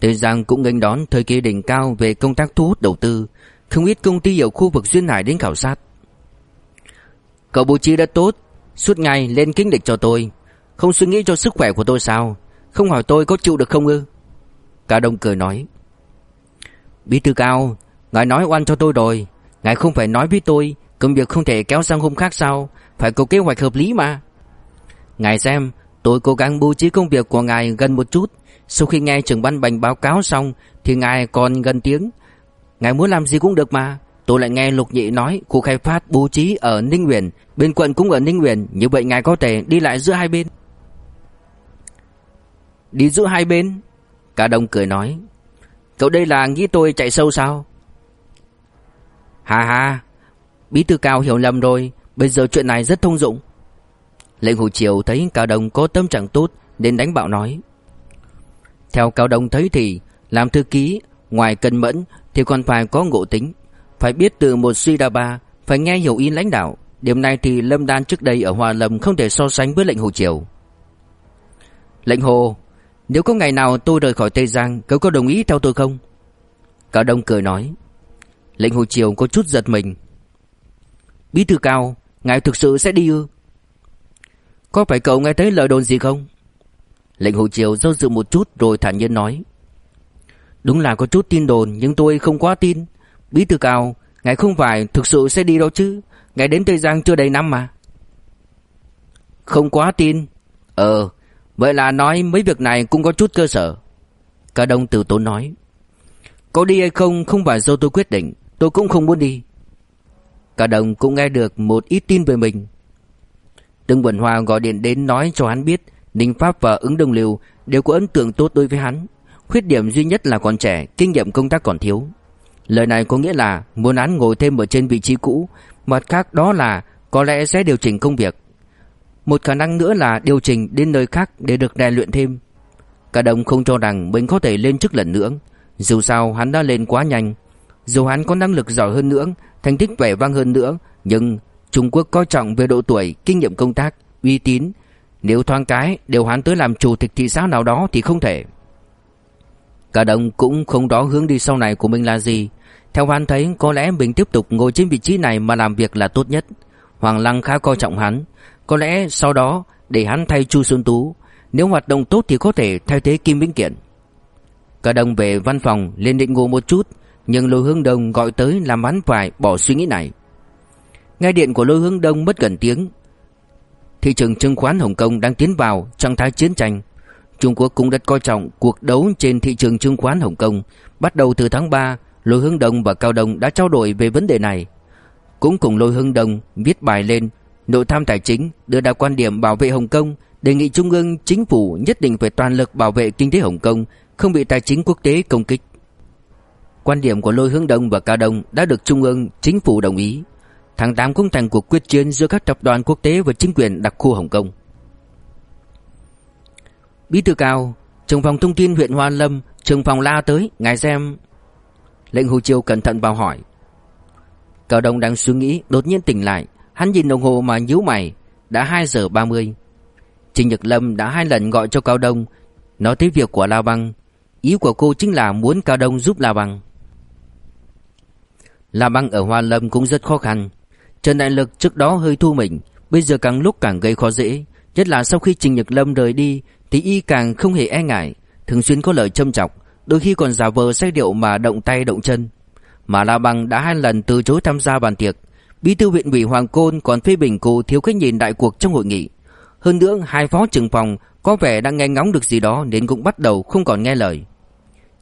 Tây Giang cũng nghênh đón thời kỳ đỉnh cao về công tác thu hút đầu tư, không ít công ty ở khu vực duyên hải đến khảo sát. Cậu bố trí đã tốt, suốt ngày lên kính địch cho tôi, không suy nghĩ cho sức khỏe của tôi sao, không hỏi tôi có chịu được không ư? Cả đông cười nói. Bí thư cao, ngài nói oan cho tôi rồi, Ngài không phải nói với tôi Công việc không thể kéo sang hôm khác sao? Phải có kế hoạch hợp lý mà. Ngài xem Tôi cố gắng bố trí công việc của ngài gần một chút. Sau khi nghe trưởng ban bành báo cáo xong Thì ngài còn gần tiếng. Ngài muốn làm gì cũng được mà. Tôi lại nghe Lục Nhị nói khu khai phát bố trí ở Ninh Huyền Bên quận cũng ở Ninh Huyền Như vậy ngài có thể đi lại giữa hai bên. Đi giữa hai bên Cả đông cười nói Cậu đây là nghĩ tôi chạy sâu sao Hà hà, bí thư cao hiểu lầm rồi, bây giờ chuyện này rất thông dụng. Lệnh Hồ Triều thấy Cao Đông có tâm trạng tốt nên đánh bạo nói. Theo Cao Đông thấy thì, làm thư ký, ngoài cân mẫn thì còn phải có ngộ tính, phải biết từ một suy đa ba, phải nghe hiểu ý lãnh đạo. Điểm này thì Lâm Đan trước đây ở Hòa Lâm không thể so sánh với lệnh Hồ Triều. Lệnh Hồ, nếu có ngày nào tôi rời khỏi Tây Giang, cậu có đồng ý theo tôi không? Cao Đông cười nói. Lệnh Hồ Triều có chút giật mình. Bí thư cao, ngài thực sự sẽ đi ư? Có phải cậu nghe thấy lời đồn gì không? Lệnh Hồ Triều do dự một chút rồi thản nhiên nói. Đúng là có chút tin đồn nhưng tôi không quá tin. Bí thư cao, ngài không phải thực sự sẽ đi đâu chứ? Ngài đến Tây Giang chưa đầy năm mà. Không quá tin. Ờ, vậy là nói mấy việc này cũng có chút cơ sở. Cả đông từ tốn nói. Có đi hay không không phải do tôi quyết định Tôi cũng không muốn đi Cả đồng cũng nghe được một ít tin về mình Từng Bẩn Hoa gọi điện đến nói cho hắn biết Ninh Pháp và ứng đồng liều đều có ấn tượng tốt đối với hắn. Khuyết điểm duy nhất là còn trẻ, kinh nghiệm công tác còn thiếu. Lời này có nghĩa là muốn hắn ngồi thêm ở trên vị trí cũ, mặt khác đó là có lẽ sẽ điều chỉnh công việc. Một khả năng nữa là điều chỉnh đến nơi khác để được rèn luyện thêm. Cả đồng không cho rằng mình có thể lên chức lần nữa, dù sao hắn đã lên quá nhanh. Dù hắn có năng lực giỏi hơn nữa, thành tích vẻ vang hơn nữa, nhưng Trung Quốc coi trọng về độ tuổi, kinh nghiệm công tác, uy tín. Nếu thoáng cái đều hắn tới làm chủ tịch thị xã nào đó thì không thể. Cả đồng cũng không rõ hướng đi sau này của mình là gì. Theo hắn thấy có lẽ mình tiếp tục ngồi trên vị trí này mà làm việc là tốt nhất. Hoàng Lăng khá coi trọng hắn. Có lẽ sau đó để hắn thay Chu Xuân Tú. Nếu hoạt động tốt thì có thể thay thế Kim Vĩnh Kiện. Cả đồng về văn phòng lên định ngủ một chút. Nhưng Lôi Hương Đông gọi tới làm hắn phải bỏ suy nghĩ này. Nghe điện của Lôi Hương Đông mất gần tiếng. Thị trường chứng khoán Hồng Kông đang tiến vào trạng thái chiến tranh. Trung Quốc cũng rất coi trọng cuộc đấu trên thị trường chứng khoán Hồng Kông. Bắt đầu từ tháng 3, Lôi Hưng Đông và Cao Đông đã trao đổi về vấn đề này. Cũng cùng Lôi Hưng Đông viết bài lên nội tham tài chính đưa ra quan điểm bảo vệ Hồng Kông, đề nghị Trung ương chính phủ nhất định phải toàn lực bảo vệ kinh tế Hồng Kông, không bị tài chính quốc tế công kích. Quan điểm của Lôi hướng Đông và Cao Đông đã được Trung ương chính phủ đồng ý. Tháng 8 cũng thành cuộc quyết chiến giữa các tập đoàn quốc tế và chính quyền đặc khu Hồng Kông. Bí thư cao, trưởng phòng thông tin huyện Hoa Lâm, trưởng phòng la tới, ngài xem. Lệnh Hồ Chiêu cẩn thận vào hỏi. Cao Đông đang suy nghĩ, đột nhiên tỉnh lại, hắn nhìn đồng hồ mà nhíu mày, đã 2 giờ 30. Trình Nhật Lâm đã hai lần gọi cho Cao Đông, nói tới việc của La Băng. Ý của cô chính là muốn Cao Đông giúp La Băng. La Băng ở Hoa Lâm cũng rất khó khăn. Trần Đại Lực trước đó hơi thu mình, bây giờ càng lúc càng gây khó dễ. Nhất là sau khi Trình Nhật Lâm rời đi thì y càng không hề e ngại, thường xuyên có lời châm chọc, đôi khi còn giả vờ say điệu mà động tay động chân. Mà La Bằng đã hai lần từ chối tham gia bàn tiệc, bí thư huyện ủy Hoàng Côn còn phê bình cô thiếu cách nhìn đại cuộc trong hội nghị. Hơn nữa, hai phó trưởng phòng có vẻ đang nghe ngóng được gì đó nên cũng bắt đầu không còn nghe lời.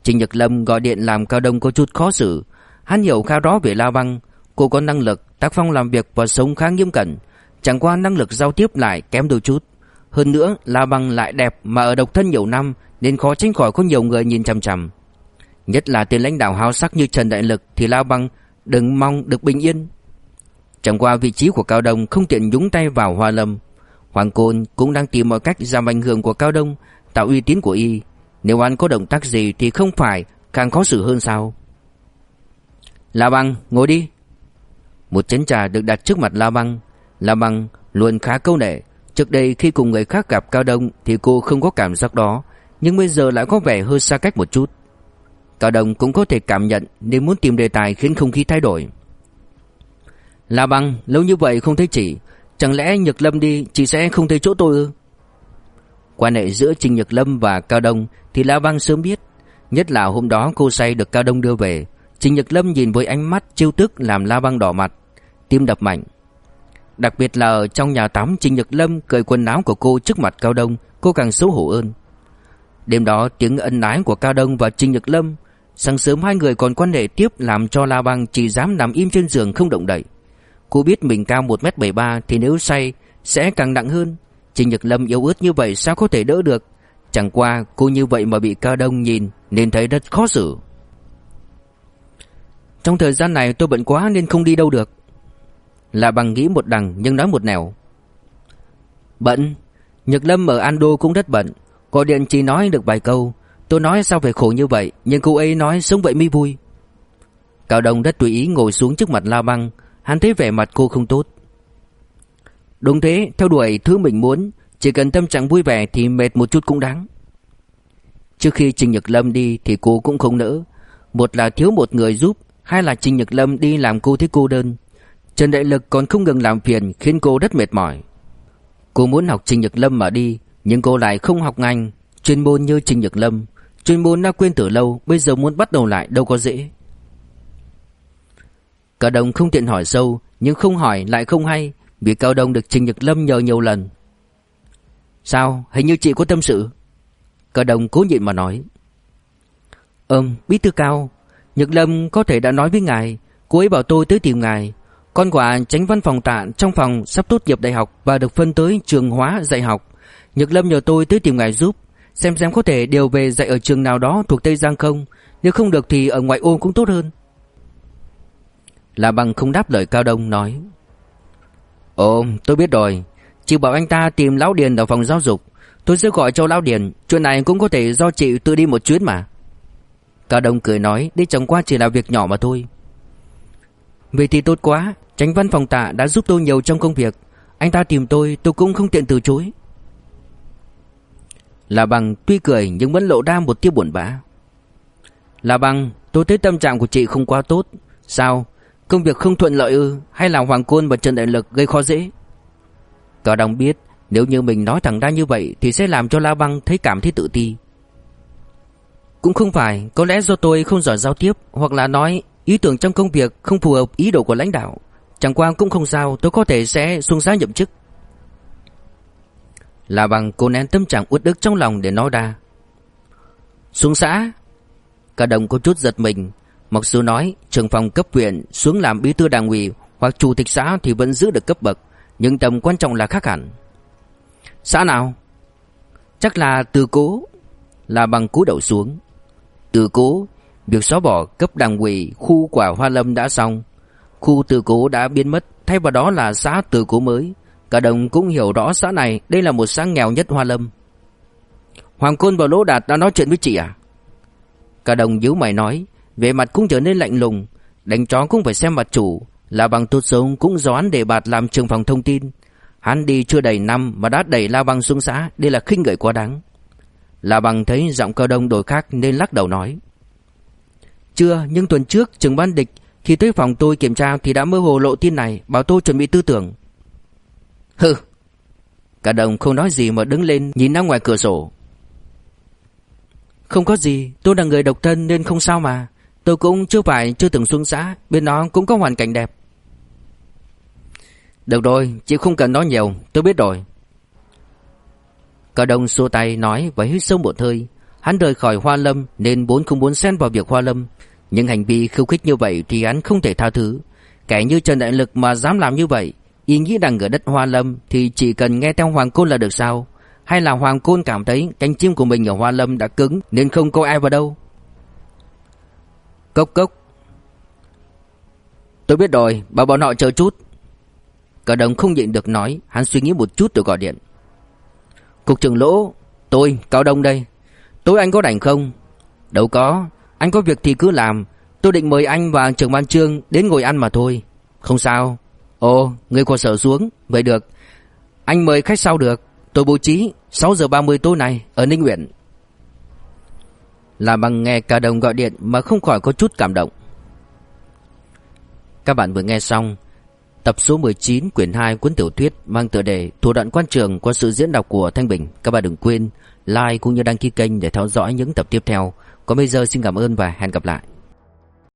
Trình Nhật Lâm gọi điện làm Cao Đông có chút khó xử. Hắn hiểu khá rõ về La Băng, cô có năng lực, tác phong làm việc và sống khá nghiêm cẩn, chẳng qua năng lực giao tiếp lại kém đôi chút. Hơn nữa La Băng lại đẹp mà ở độc thân nhiều năm Nên khó tránh khỏi có nhiều người nhìn chằm chằm Nhất là tên lãnh đạo háo sắc như Trần Đại Lực Thì La Băng đừng mong được bình yên Chẳng qua vị trí của Cao Đông không tiện nhúng tay vào Hoa Lâm. Hoàng Côn cũng đang tìm mọi cách giảm ảnh hưởng của Cao Đông Tạo uy tín của y. Nếu anh có động tác gì thì không phải Càng khó xử hơn sao? La Băng ngồi đi. Một chén trà được đặt trước mặt La Băng. La Băng luôn khá câu nệ. Trước đây khi cùng người khác gặp Cao Đông thì cô không có cảm giác đó, nhưng bây giờ lại có vẻ hơi xa cách một chút. Cao Đông cũng có thể cảm nhận nên muốn tìm đề tài khiến không khí thay đổi. La Băng, lâu như vậy không thấy chị, chẳng lẽ Nhật Lâm đi chị sẽ không thấy chỗ tôi ư? Quan hệ giữa Trình Nhật Lâm và Cao Đông thì La Băng sớm biết, nhất là hôm đó cô say được Cao Đông đưa về. Trình Nhật Lâm nhìn với ánh mắt chiêu tức làm La Băng đỏ mặt, tim đập mạnh. Đặc biệt là ở trong nhà tắm Trình Nhật Lâm cởi quần áo của cô trước mặt Cao Đông Cô càng xấu hổ hơn Đêm đó tiếng ân ái của Cao Đông và Trình Nhật Lâm Sáng sớm hai người còn quan hệ tiếp Làm cho La băng chỉ dám nằm im trên giường không động đậy Cô biết mình cao 1m73 Thì nếu say, sẽ càng nặng hơn. Trình Nhật Lâm yếu ớt như vậy sao có thể đỡ được? Chẳng qua cô như vậy mà bị Cao Đông nhìn, Nên thấy rất khó xử. Trong thời gian này tôi bận quá nên không đi đâu được. Là bằng nghĩ một đằng nhưng nói một nẻo. Bận? Nhật Lâm ở Ando cũng rất bận. Gọi điện chỉ nói được vài câu. Tôi nói sao phải khổ như vậy, Nhưng cô ấy nói sống vậy mới vui. Cao Đông rất tùy ý ngồi xuống trước mặt La Băng. Hắn thấy vẻ mặt cô không tốt Đúng thế Theo đuổi thứ mình muốn Chỉ cần tâm trạng vui vẻ thì mệt một chút cũng đáng Trước khi Trình Nhật Lâm đi Thì cô cũng không nỡ Một là thiếu một người giúp Hai là Trình Nhật Lâm đi làm cô thấy cô đơn Trần Đại Lực còn không ngừng làm phiền khiến cô rất mệt mỏi. Cô muốn học Trình Nhật Lâm mà đi, nhưng cô lại không học ngành, chuyên môn như Trình Nhật Lâm. Chuyên môn đã quên từ lâu, bây giờ muốn bắt đầu lại đâu có dễ. Cao Đông không tiện hỏi sâu, nhưng không hỏi lại không hay, vì Cao Đông được Trình Nhật Lâm nhờ nhiều lần. Sao, hình như chị có tâm sự? Cao Đông cố nhịn mà nói. Ừm, bí thư Cao, Nhật Lâm có thể đã nói với ngài, cô ấy bảo tôi tới tìm ngài, con quả tránh văn phòng tạ trong phòng sắp tốt nghiệp đại học và được phân tới trường hóa dạy học. Nhật Lâm nhờ tôi tới tìm ngài giúp Xem xem có thể điều về dạy ở trường nào đó thuộc Tây Giang không Nếu không được thì ở ngoại ô cũng tốt hơn là Bằng không đáp lời Cao Đông nói. Ồ tôi biết rồi. Chị bảo anh ta tìm Lão Điền ở phòng giáo dục. Tôi sẽ gọi cho Lão Điền. Chuyện này cũng có thể do chị tự đi một chuyến mà. Cao Đông cười nói, Đi chẳng qua chỉ là việc nhỏ mà thôi. Vậy thì tốt quá. Tránh văn phòng tạ đã giúp tôi nhiều trong công việc. Anh ta tìm tôi tôi cũng không tiện từ chối. Là bằng tuy cười nhưng vẫn lộ ra một tia buồn bã. Là bằng, tôi thấy tâm trạng của chị không quá tốt. Sao? Công việc không thuận lợi ư, Hay là Hoàng Côn và Trần Đại Lực gây khó dễ? Cao đồng biết, Nếu như mình nói thẳng ra như vậy Thì sẽ làm cho La Băng thấy cảm thấy tự ti. Cũng không phải, Có lẽ do tôi không giỏi giao tiếp, Hoặc là nói ý tưởng trong công việc không phù hợp ý đồ của lãnh đạo. Chẳng qua cũng không sao, Tôi có thể sẽ xuống giá nhậm chức. Là bằng cô nén tâm trạng uất ức trong lòng để nói ra. Xuống xã Cả đồng có chút giật mình Mặc dù nói trưởng phòng cấp huyện xuống làm bí thư đảng ủy hoặc chủ tịch xã thì vẫn giữ được cấp bậc, nhưng tầm quan trọng là khác hẳn. Xã nào? Chắc là từ cố, là bằng cú đầu xuống. Từ cố, việc xóa bỏ cấp đảng ủy khu quả Hoa Lâm đã xong, khu từ cố đã biến mất, thay vào đó là xã từ cố mới. Cả đồng cũng hiểu rõ xã này đây là một xã nghèo nhất Hoa Lâm. Hoàng Côn và Lỗ Đạt đã nói chuyện với chị à? Cả đồng nhíu mày nói, về mặt cũng trở nên lạnh lùng, đánh chó cũng phải xem mặt chủ, là bằng tốt sống cũng do hắn để bạt làm trường phòng thông tin. Hắn đi chưa đầy năm mà đã đẩy La Bằng xuống xã, đây là khinh gợi quá đáng. La Bằng thấy giọng cao đông đổi khác nên lắc đầu nói. Chưa, nhưng tuần trước trường ban địch khi tới phòng tôi kiểm tra thì đã mơ hồ lộ tin này, bảo tôi chuẩn bị tư tưởng. Hừ. Cả đồng không nói gì mà đứng lên nhìn ra ngoài cửa sổ. Không có gì, tôi là người độc thân nên không sao mà. Tôi cũng chưa phải chưa từng xuống xã, Bên đó cũng có hoàn cảnh đẹp. Được rồi, Chị không cần nói nhiều, Tôi biết rồi. Cao Đông xua tay nói và hít sâu một hơi. Hắn rời khỏi Hoa Lâm Nên vốn không muốn xen vào việc Hoa Lâm. Nhưng hành vi khiêu khích như vậy Thì hắn không thể tha thứ. Kẻ như Trần Đại Lực mà dám làm như vậy, Ý nghĩ rằng ở đất Hoa Lâm Thì chỉ cần nghe theo Hoàng Côn là được sao? Hay là Hoàng Côn cảm thấy Cánh chim của mình ở Hoa Lâm đã cứng Nên không có ai vào đâu? Cốc cốc. Tôi biết rồi, Bảo bọn họ chờ chút. Cả đồng không nhịn được nói, Hắn suy nghĩ một chút rồi gọi điện. Cục trưởng lỗ, Tôi Cao Đông đây. Tối anh có rảnh không? Đâu có, Anh có việc thì cứ làm. Tôi định mời anh và trưởng ban trương Đến ngồi ăn mà thôi. Không sao. Ồ, người của sở xuống, Vậy được. Anh mời khách sau được. Tôi bố trí 6 giờ 30 tối nay Ở Ninh Nguyễn là bằng nghe cả đồng gọi điện mà không khỏi có chút cảm động. Các bạn vừa nghe xong tập số 19 quyển 2 cuốn tiểu thuyết mang tựa đề Thủ đoạn quan trường qua sự diễn đọc của Thanh Bình. Các bạn đừng quên like cũng như đăng ký kênh để theo dõi những tập tiếp theo. Còn bây giờ xin cảm ơn và hẹn gặp lại.